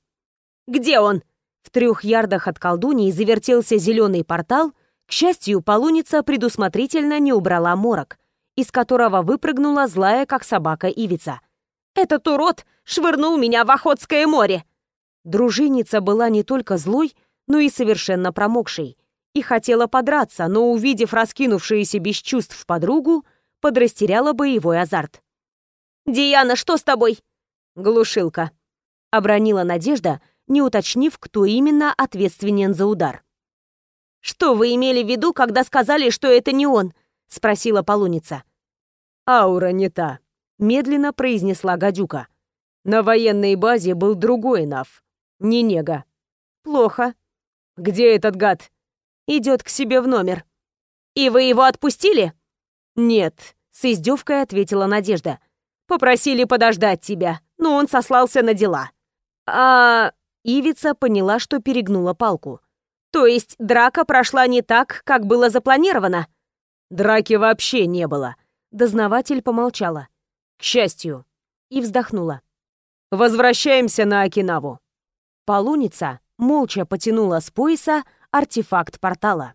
«Где он?» В трех ярдах от колдуньи завертелся зеленый портал — к счастью, полуница предусмотрительно не убрала морок, из которого выпрыгнула злая, как собака, ивица. «Этот урод швырнул меня в Охотское море!» Дружинница была не только злой, но и совершенно промокшей, и хотела подраться, но, увидев раскинувшуюся без чувств подругу, подрастеряла боевой азарт. «Диана, что с тобой?» «Глушилка», — обронила Надежда, не уточнив, кто именно ответственен за удар. «Что вы имели в виду, когда сказали, что это не он?» — спросила полуница. «Аура не та», — медленно произнесла гадюка. «На военной базе был другой Нав, не Нега». «Плохо». «Где этот гад?» «Идет к себе в номер». «И вы его отпустили?» «Нет», — с издевкой ответила Надежда. «Попросили подождать тебя, но он сослался на дела». «А...» Ивица поняла, что перегнула палку. То есть драка прошла не так, как было запланировано? Драки вообще не было. Дознаватель помолчала. К счастью. И вздохнула. Возвращаемся на Окинаву. Полуница молча потянула с пояса артефакт портала.